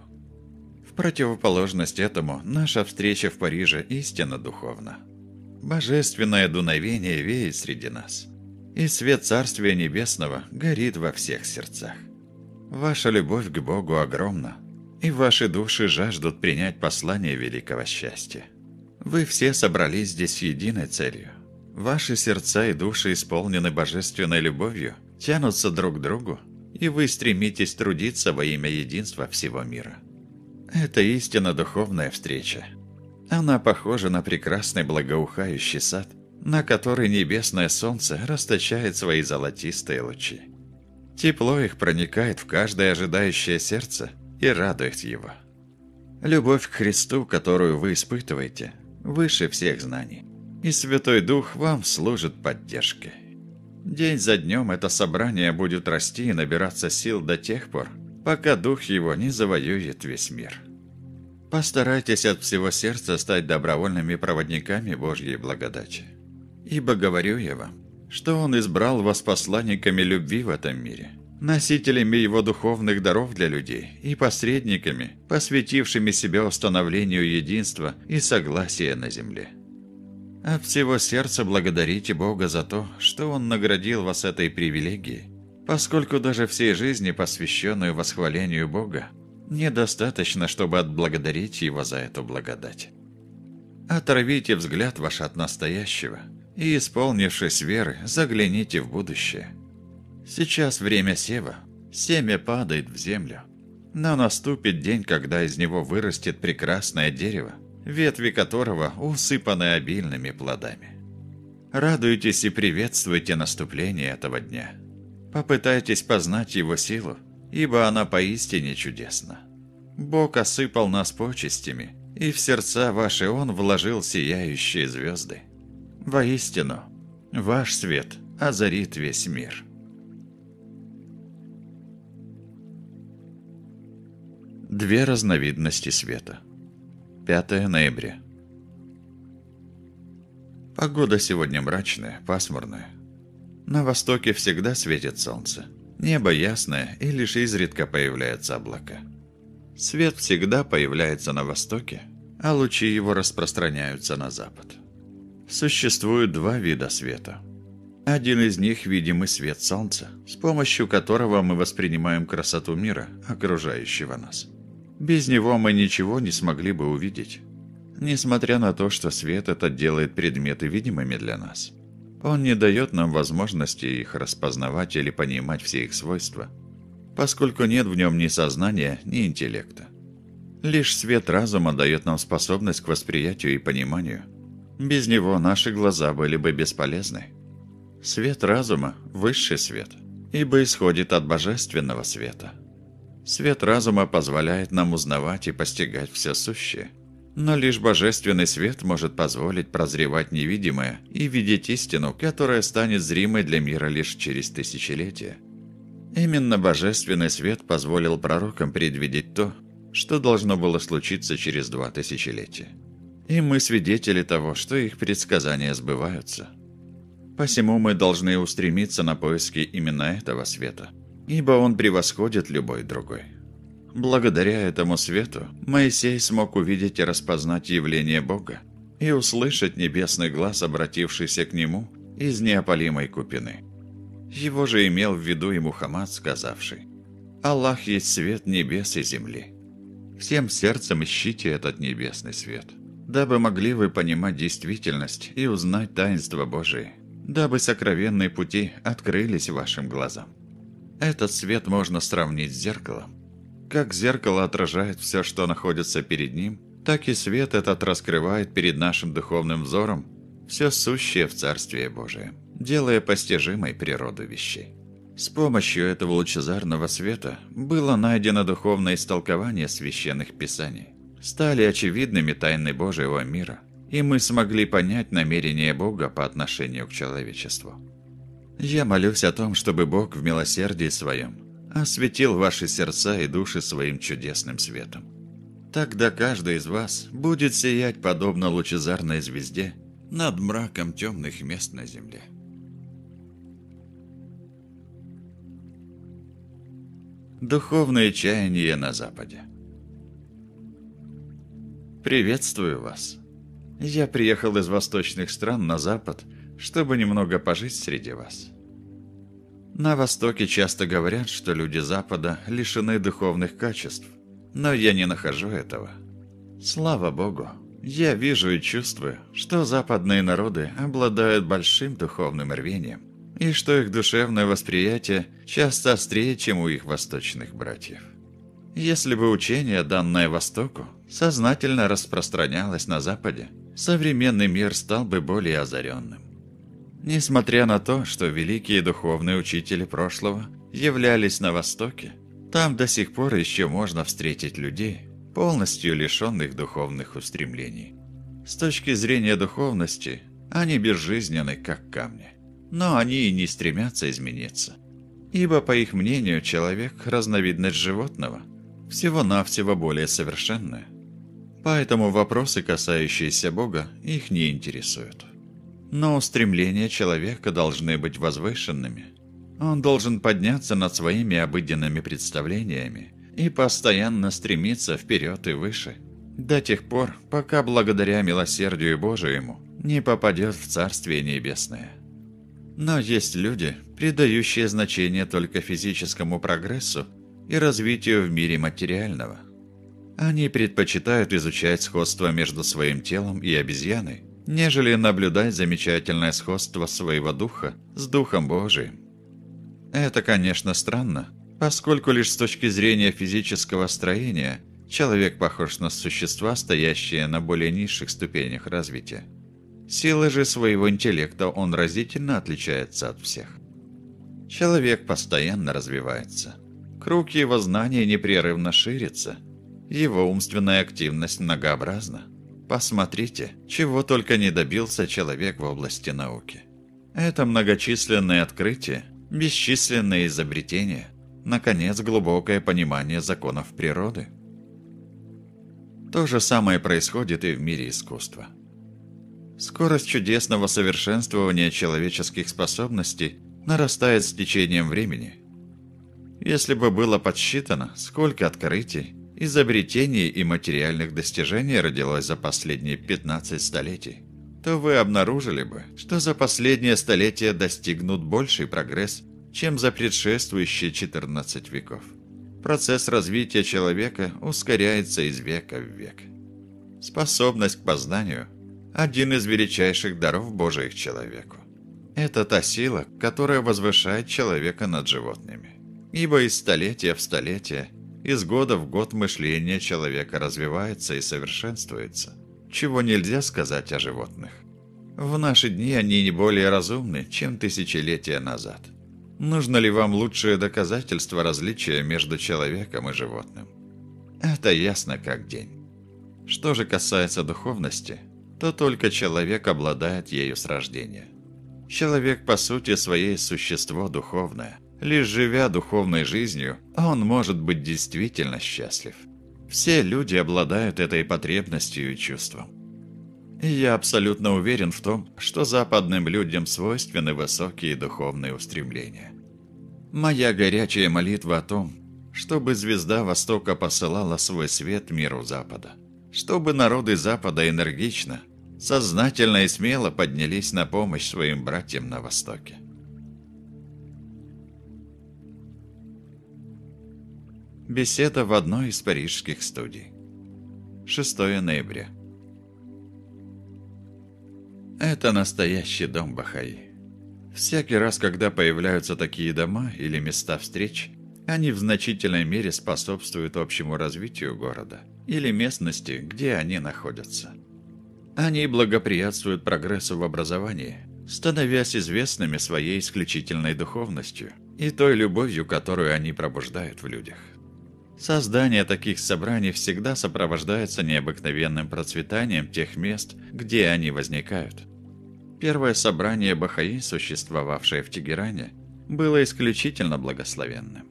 Противоположность этому, наша встреча в Париже истинно духовна. Божественное дуновение веет среди нас, и свет Царствия Небесного горит во всех сердцах. Ваша любовь к Богу огромна, и ваши души жаждут принять послание великого счастья. Вы все собрались здесь единой целью. Ваши сердца и души исполнены божественной любовью, тянутся друг к другу, и вы стремитесь трудиться во имя единства всего мира. Это истинно духовная встреча. Она похожа на прекрасный благоухающий сад, на который небесное солнце расточает свои золотистые лучи. Тепло их проникает в каждое ожидающее сердце – и радует его. Любовь к Христу, которую вы испытываете, выше всех знаний, и Святой Дух вам служит поддержкой. День за днем это собрание будет расти и набираться сил до тех пор, пока Дух его не завоюет весь мир. Постарайтесь от всего сердца стать добровольными проводниками Божьей благодати. Ибо говорю я вам, что Он избрал вас посланниками любви в этом мире – носителями его духовных даров для людей и посредниками, посвятившими себя установлению единства и согласия на земле. От всего сердца благодарите Бога за то, что Он наградил вас этой привилегией, поскольку даже всей жизни, посвященной восхвалению Бога, недостаточно, чтобы отблагодарить Его за эту благодать. Оторвите взгляд ваш от настоящего, и, исполнившись веры, загляните в будущее. Сейчас время сева, семя падает в землю. Но наступит день, когда из него вырастет прекрасное дерево, ветви которого усыпаны обильными плодами. Радуйтесь и приветствуйте наступление этого дня. Попытайтесь познать его силу, ибо она поистине чудесна. Бог осыпал нас почестями, и в сердца ваши Он вложил сияющие звезды. Воистину, ваш свет озарит весь мир. Две разновидности света. 5 ноября. Погода сегодня мрачная, пасмурная. На востоке всегда светит солнце. Небо ясное, и лишь изредка появляются облака. Свет всегда появляется на востоке, а лучи его распространяются на запад. Существует два вида света. Один из них – видимый свет солнца, с помощью которого мы воспринимаем красоту мира, окружающего нас. Без него мы ничего не смогли бы увидеть несмотря на то, что свет этот делает предметы видимыми для нас. Он не дает нам возможности их распознавать или понимать все их свойства, поскольку нет в нем ни сознания, ни интеллекта. Лишь свет разума дает нам способность к восприятию и пониманию. Без него наши глаза были бы бесполезны. Свет разума – высший свет, ибо исходит от божественного света. Свет разума позволяет нам узнавать и постигать все сущее – но лишь божественный свет может позволить прозревать невидимое и видеть истину, которая станет зримой для мира лишь через тысячелетия. Именно божественный свет позволил пророкам предвидеть то, что должно было случиться через два тысячелетия. И мы свидетели того, что их предсказания сбываются. Посему мы должны устремиться на поиски именно этого света, ибо он превосходит любой другой. Благодаря этому свету Моисей смог увидеть и распознать явление Бога и услышать небесный глаз, обратившийся к нему из неопалимой купины. Его же имел в виду и Мухаммад, сказавший, «Аллах есть свет небес и земли. Всем сердцем ищите этот небесный свет, дабы могли вы понимать действительность и узнать таинство Божие, дабы сокровенные пути открылись вашим глазам. Этот свет можно сравнить с зеркалом, как зеркало отражает все, что находится перед ним, так и свет этот раскрывает перед нашим духовным взором все сущее в Царствие Божие, делая постижимой природу вещей. С помощью этого лучезарного света было найдено духовное истолкование священных писаний. Стали очевидными тайны Божьего мира, и мы смогли понять намерение Бога по отношению к человечеству. Я молюсь о том, чтобы Бог в милосердии своем осветил ваши сердца и души своим чудесным светом. Тогда каждый из вас будет сиять подобно лучезарной звезде над мраком темных мест на земле. Духовные чаяния на Западе Приветствую вас. Я приехал из восточных стран на Запад, чтобы немного пожить среди вас. На Востоке часто говорят, что люди Запада лишены духовных качеств, но я не нахожу этого. Слава Богу, я вижу и чувствую, что западные народы обладают большим духовным рвением, и что их душевное восприятие часто острее, чем у их восточных братьев. Если бы учение, данное Востоку, сознательно распространялось на Западе, современный мир стал бы более озаренным. Несмотря на то, что великие духовные учители прошлого являлись на Востоке, там до сих пор еще можно встретить людей, полностью лишенных духовных устремлений. С точки зрения духовности, они безжизненны, как камни. Но они и не стремятся измениться. Ибо, по их мнению, человек – разновидность животного, всего-навсего более совершенная. Поэтому вопросы, касающиеся Бога, их не интересуют. Но устремления человека должны быть возвышенными. Он должен подняться над своими обыденными представлениями и постоянно стремиться вперед и выше, до тех пор, пока благодаря милосердию Божьему не попадет в Царствие Небесное. Но есть люди, придающие значение только физическому прогрессу и развитию в мире материального. Они предпочитают изучать сходство между своим телом и обезьяной, нежели наблюдать замечательное сходство своего духа с Духом Божиим. Это, конечно, странно, поскольку лишь с точки зрения физического строения человек похож на существа, стоящие на более низших ступенях развития. Силы же своего интеллекта он разительно отличается от всех. Человек постоянно развивается. Круг его знаний непрерывно ширится. Его умственная активность многообразна. Посмотрите, чего только не добился человек в области науки. Это многочисленные открытия, бесчисленные изобретения, наконец, глубокое понимание законов природы. То же самое происходит и в мире искусства. Скорость чудесного совершенствования человеческих способностей нарастает с течением времени. Если бы было подсчитано, сколько открытий, изобретений и материальных достижений родилось за последние 15 столетий, то вы обнаружили бы, что за последнее столетие достигнут больший прогресс, чем за предшествующие 14 веков. Процесс развития человека ускоряется из века в век. Способность к познанию – один из величайших даров Божиих человеку. Это та сила, которая возвышает человека над животными. Ибо из столетия в столетие, из года в год мышление человека развивается и совершенствуется, чего нельзя сказать о животных. В наши дни они не более разумны, чем тысячелетия назад. Нужно ли вам лучшее доказательство различия между человеком и животным? Это ясно как день. Что же касается духовности, то только человек обладает ею с рождения. Человек по сути своей существо духовное. Лишь живя духовной жизнью, он может быть действительно счастлив. Все люди обладают этой потребностью и чувством. Я абсолютно уверен в том, что западным людям свойственны высокие духовные устремления. Моя горячая молитва о том, чтобы звезда Востока посылала свой свет миру Запада. Чтобы народы Запада энергично, сознательно и смело поднялись на помощь своим братьям на Востоке. Беседа в одной из парижских студий. 6 ноября. Это настоящий дом Бахаи. Всякий раз, когда появляются такие дома или места встреч, они в значительной мере способствуют общему развитию города или местности, где они находятся. Они благоприятствуют прогрессу в образовании, становясь известными своей исключительной духовностью и той любовью, которую они пробуждают в людях. Создание таких собраний всегда сопровождается необыкновенным процветанием тех мест, где они возникают. Первое собрание Бахаи, существовавшее в Тегеране, было исключительно благословенным.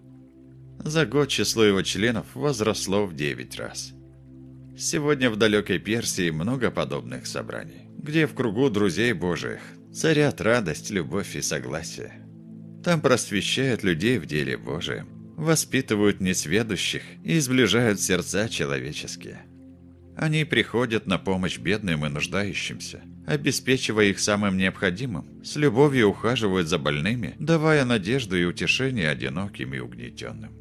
За год число его членов возросло в 9 раз – Сегодня в далекой Персии много подобных собраний, где в кругу друзей Божиих царят радость, любовь и согласие. Там просвещают людей в деле Божием, воспитывают несведущих и сближают сердца человеческие. Они приходят на помощь бедным и нуждающимся, обеспечивая их самым необходимым, с любовью ухаживают за больными, давая надежду и утешение одиноким и угнетенным.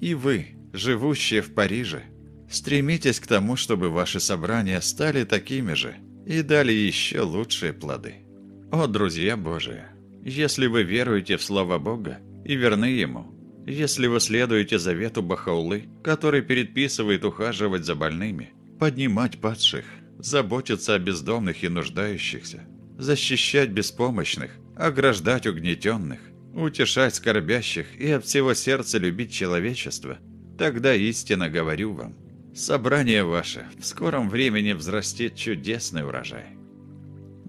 И вы, живущие в Париже, Стремитесь к тому, чтобы ваши собрания стали такими же и дали еще лучшие плоды. О, друзья Божии, если вы веруете в Слово Бога и верны Ему, если вы следуете завету Бахаулы, который предписывает ухаживать за больными, поднимать падших, заботиться о бездомных и нуждающихся, защищать беспомощных, ограждать угнетенных, утешать скорбящих и от всего сердца любить человечество, тогда истинно говорю вам – Собрание ваше в скором времени взрастет чудесный урожай.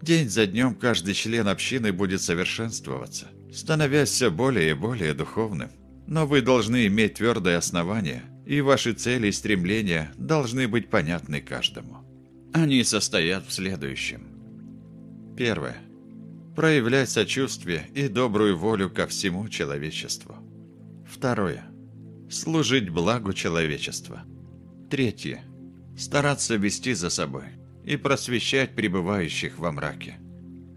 День за днем каждый член общины будет совершенствоваться, становясь все более и более духовным. Но вы должны иметь твердое основание, и ваши цели и стремления должны быть понятны каждому. Они состоят в следующем. Первое. Проявлять сочувствие и добрую волю ко всему человечеству. Второе. Служить благу человечества. Третье. Стараться вести за собой и просвещать пребывающих во мраке.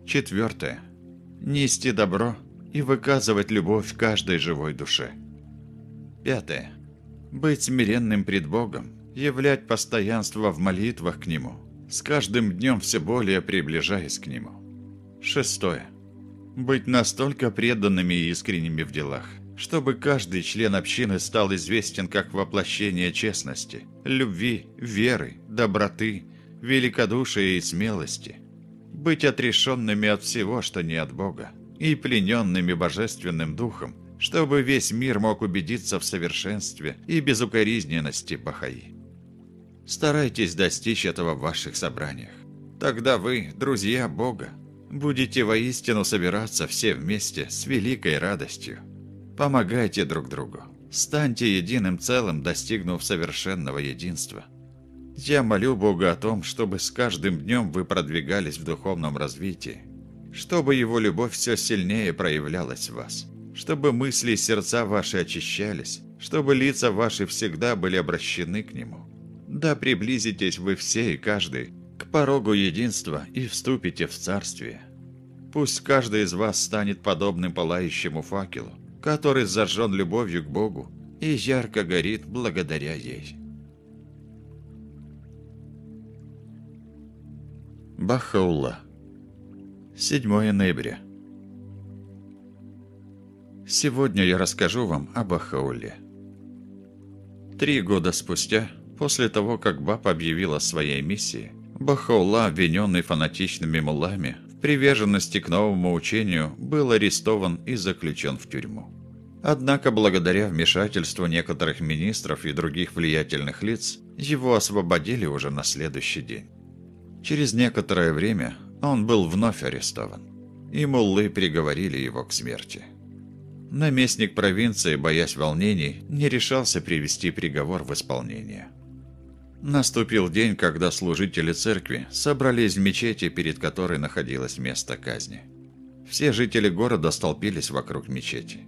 Четвертое. Нести добро и выказывать любовь каждой живой душе. Пятое. Быть смиренным пред Богом, являть постоянство в молитвах к Нему, с каждым днем все более приближаясь к нему. Шестое. Быть настолько преданными и искренними в делах, чтобы каждый член общины стал известен как воплощение честности, любви, веры, доброты, великодушия и смелости. Быть отрешенными от всего, что не от Бога, и плененными божественным духом, чтобы весь мир мог убедиться в совершенстве и безукоризненности Бахаи. Старайтесь достичь этого в ваших собраниях. Тогда вы, друзья Бога, будете воистину собираться все вместе с великой радостью. Помогайте друг другу. Станьте единым целым, достигнув совершенного единства. Я молю Бога о том, чтобы с каждым днем вы продвигались в духовном развитии, чтобы Его любовь все сильнее проявлялась в вас, чтобы мысли и сердца ваши очищались, чтобы лица ваши всегда были обращены к Нему. Да приблизитесь вы все и каждый к порогу единства и вступите в Царствие. Пусть каждый из вас станет подобным пылающему факелу, который зажжен любовью к Богу и ярко горит благодаря ей. Бахаула 7 ноября Сегодня я расскажу вам о Бахауле. Три года спустя, после того, как Баб объявил о своей миссии, Бахаула, обвиненный фанатичными мулами в приверженности к новому учению, был арестован и заключен в тюрьму. Однако, благодаря вмешательству некоторых министров и других влиятельных лиц, его освободили уже на следующий день. Через некоторое время он был вновь арестован, и муллы приговорили его к смерти. Наместник провинции, боясь волнений, не решался привести приговор в исполнение. Наступил день, когда служители церкви собрались в мечети, перед которой находилось место казни. Все жители города столпились вокруг мечети.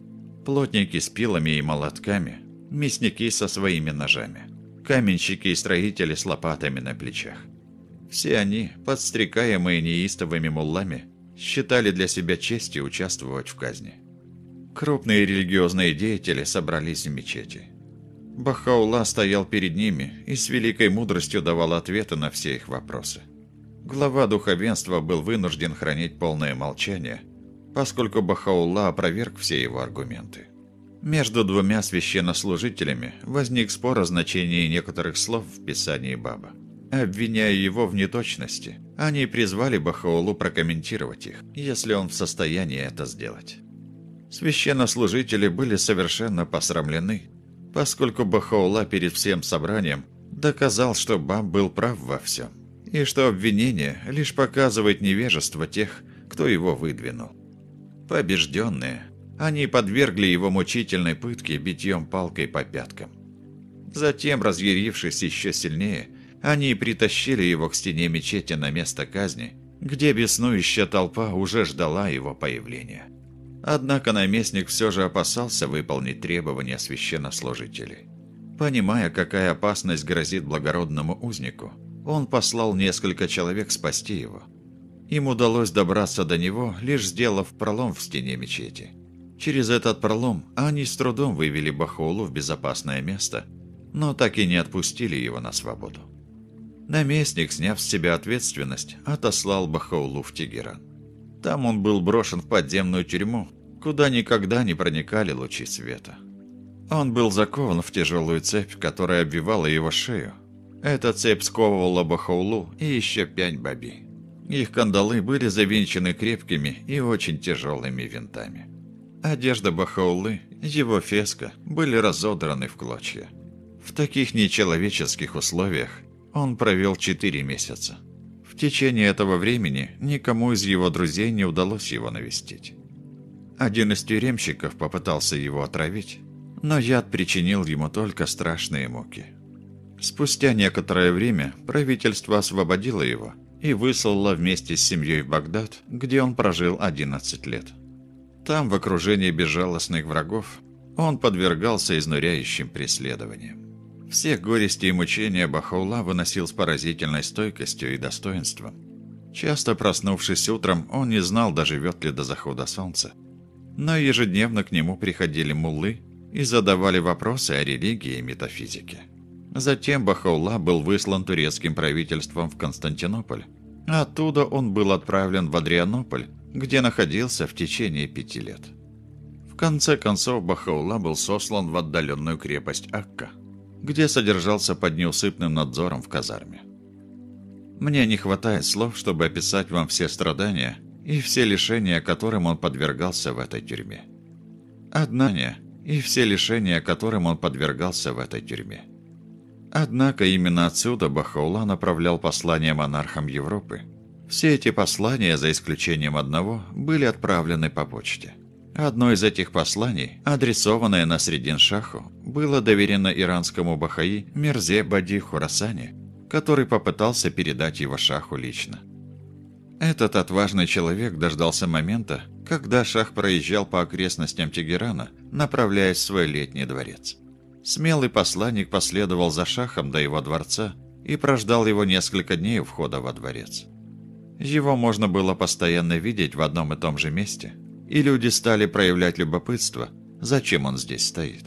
Плотники с пилами и молотками, мясники со своими ножами, каменщики и строители с лопатами на плечах. Все они, подстрекаемые неистовыми муллами, считали для себя честью участвовать в казни. Крупные религиозные деятели собрались в мечети. Бахаула стоял перед ними и с великой мудростью давал ответы на все их вопросы. Глава духовенства был вынужден хранить полное молчание, поскольку Бахаула опроверг все его аргументы. Между двумя священнослужителями возник спор о значении некоторых слов в Писании Баба. Обвиняя его в неточности, они призвали Бахаулу прокомментировать их, если он в состоянии это сделать. Священнослужители были совершенно посрамлены, поскольку Бахаула перед всем собранием доказал, что Бам был прав во всем, и что обвинение лишь показывает невежество тех, кто его выдвинул. Побежденные, они подвергли его мучительной пытке битьем палкой по пяткам. Затем, разъярившись еще сильнее, они притащили его к стене мечети на место казни, где беснующая толпа уже ждала его появления. Однако наместник все же опасался выполнить требования священнослужителей. Понимая, какая опасность грозит благородному узнику, он послал несколько человек спасти его. Им удалось добраться до него, лишь сделав пролом в стене мечети. Через этот пролом они с трудом вывели Бахулу в безопасное место, но так и не отпустили его на свободу. Наместник, сняв с себя ответственность, отослал Бахаулу в Тегеран. Там он был брошен в подземную тюрьму, куда никогда не проникали лучи света. Он был закован в тяжелую цепь, которая обвивала его шею. Эта цепь сковывала Бахаулу и еще пять баби. Их кандалы были завинчены крепкими и очень тяжелыми винтами. Одежда Бахаулы, его феска, были разодраны в клочья. В таких нечеловеческих условиях он провел четыре месяца. В течение этого времени никому из его друзей не удалось его навестить. Один из тюремщиков попытался его отравить, но яд причинил ему только страшные муки. Спустя некоторое время правительство освободило его и выслало вместе с семьей в Багдад, где он прожил 11 лет. Там, в окружении безжалостных врагов, он подвергался изнуряющим преследованиям. Все горести и мучения Бахаула выносил с поразительной стойкостью и достоинством. Часто проснувшись утром, он не знал, доживет ли до захода солнца. Но ежедневно к нему приходили муллы и задавали вопросы о религии и метафизике. Затем Бахаула был выслан турецким правительством в Константинополь. Оттуда он был отправлен в Адрианополь, где находился в течение пяти лет. В конце концов Бахаула был сослан в отдаленную крепость Акка, где содержался под неусыпным надзором в казарме. Мне не хватает слов, чтобы описать вам все страдания и все лишения, которым он подвергался в этой тюрьме. Однание и все лишения, которым он подвергался в этой тюрьме. Однако именно отсюда Бахаула направлял послания монархам Европы. Все эти послания, за исключением одного, были отправлены по почте. Одно из этих посланий, адресованное на Средин-Шаху, было доверено иранскому бахаи Мирзе Бади Хурасани, который попытался передать его Шаху лично. Этот отважный человек дождался момента, когда Шах проезжал по окрестностям Тегерана, направляясь в свой летний дворец. Смелый посланник последовал за Шахом до его дворца и прождал его несколько дней у входа во дворец. Его можно было постоянно видеть в одном и том же месте, и люди стали проявлять любопытство, зачем он здесь стоит.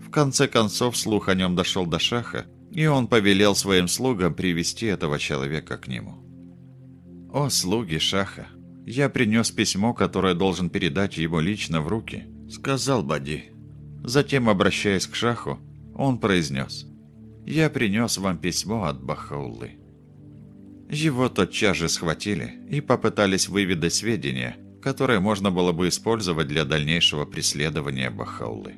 В конце концов слух о нем дошел до Шаха, и он повелел своим слугам привести этого человека к нему. «О, слуги Шаха, я принес письмо, которое должен передать ему лично в руки», — сказал Бади. Затем, обращаясь к Шаху, он произнес «Я принес вам письмо от Бахаулы». Его тотчас же схватили и попытались выведать сведения, которые можно было бы использовать для дальнейшего преследования Бахаулы.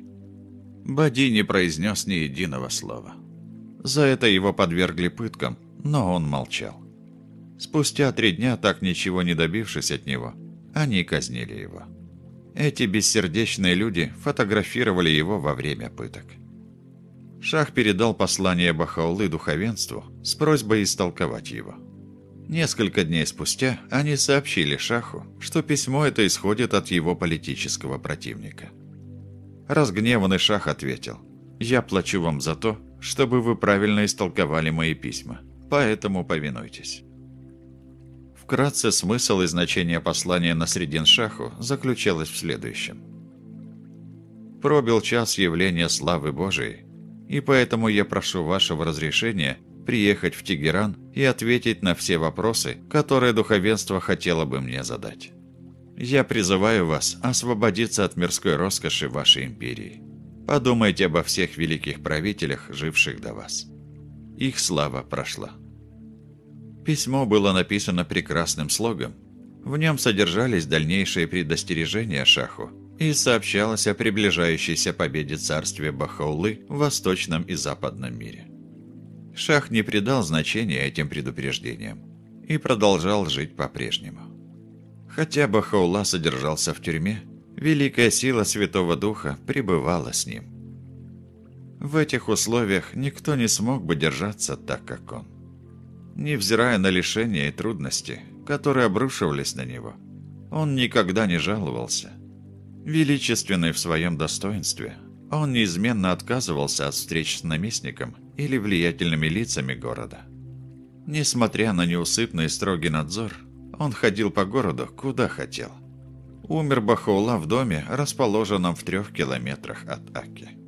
Бади не произнес ни единого слова. За это его подвергли пыткам, но он молчал. Спустя три дня, так ничего не добившись от него, они казнили его. Эти бессердечные люди фотографировали его во время пыток. Шах передал послание Бахаулы духовенству с просьбой истолковать его. Несколько дней спустя они сообщили Шаху, что письмо это исходит от его политического противника. Разгневанный Шах ответил, «Я плачу вам за то, чтобы вы правильно истолковали мои письма, поэтому повинуйтесь». Вкратце смысл и значение послания на Средин Шаху заключалось в следующем. Пробил час явления славы Божией, и поэтому я прошу вашего разрешения приехать в Тегеран и ответить на все вопросы, которые духовенство хотело бы мне задать. Я призываю вас освободиться от мирской роскоши вашей империи. Подумайте обо всех великих правителях, живших до вас. Их слава прошла. Письмо было написано прекрасным слогом. В нем содержались дальнейшие предостережения Шаху и сообщалось о приближающейся победе царствия Бахаулы в восточном и западном мире. Шах не придал значения этим предупреждениям и продолжал жить по-прежнему. Хотя Бахаула содержался в тюрьме, великая сила Святого Духа пребывала с ним. В этих условиях никто не смог бы держаться так, как он невзирая на лишения и трудности, которые обрушивались на него. Он никогда не жаловался. Величественный в своем достоинстве, он неизменно отказывался от встреч с наместником или влиятельными лицами города. Несмотря на неусыпный строгий надзор, он ходил по городу, куда хотел. Умер Бахаула в доме, расположенном в трех километрах от Аки.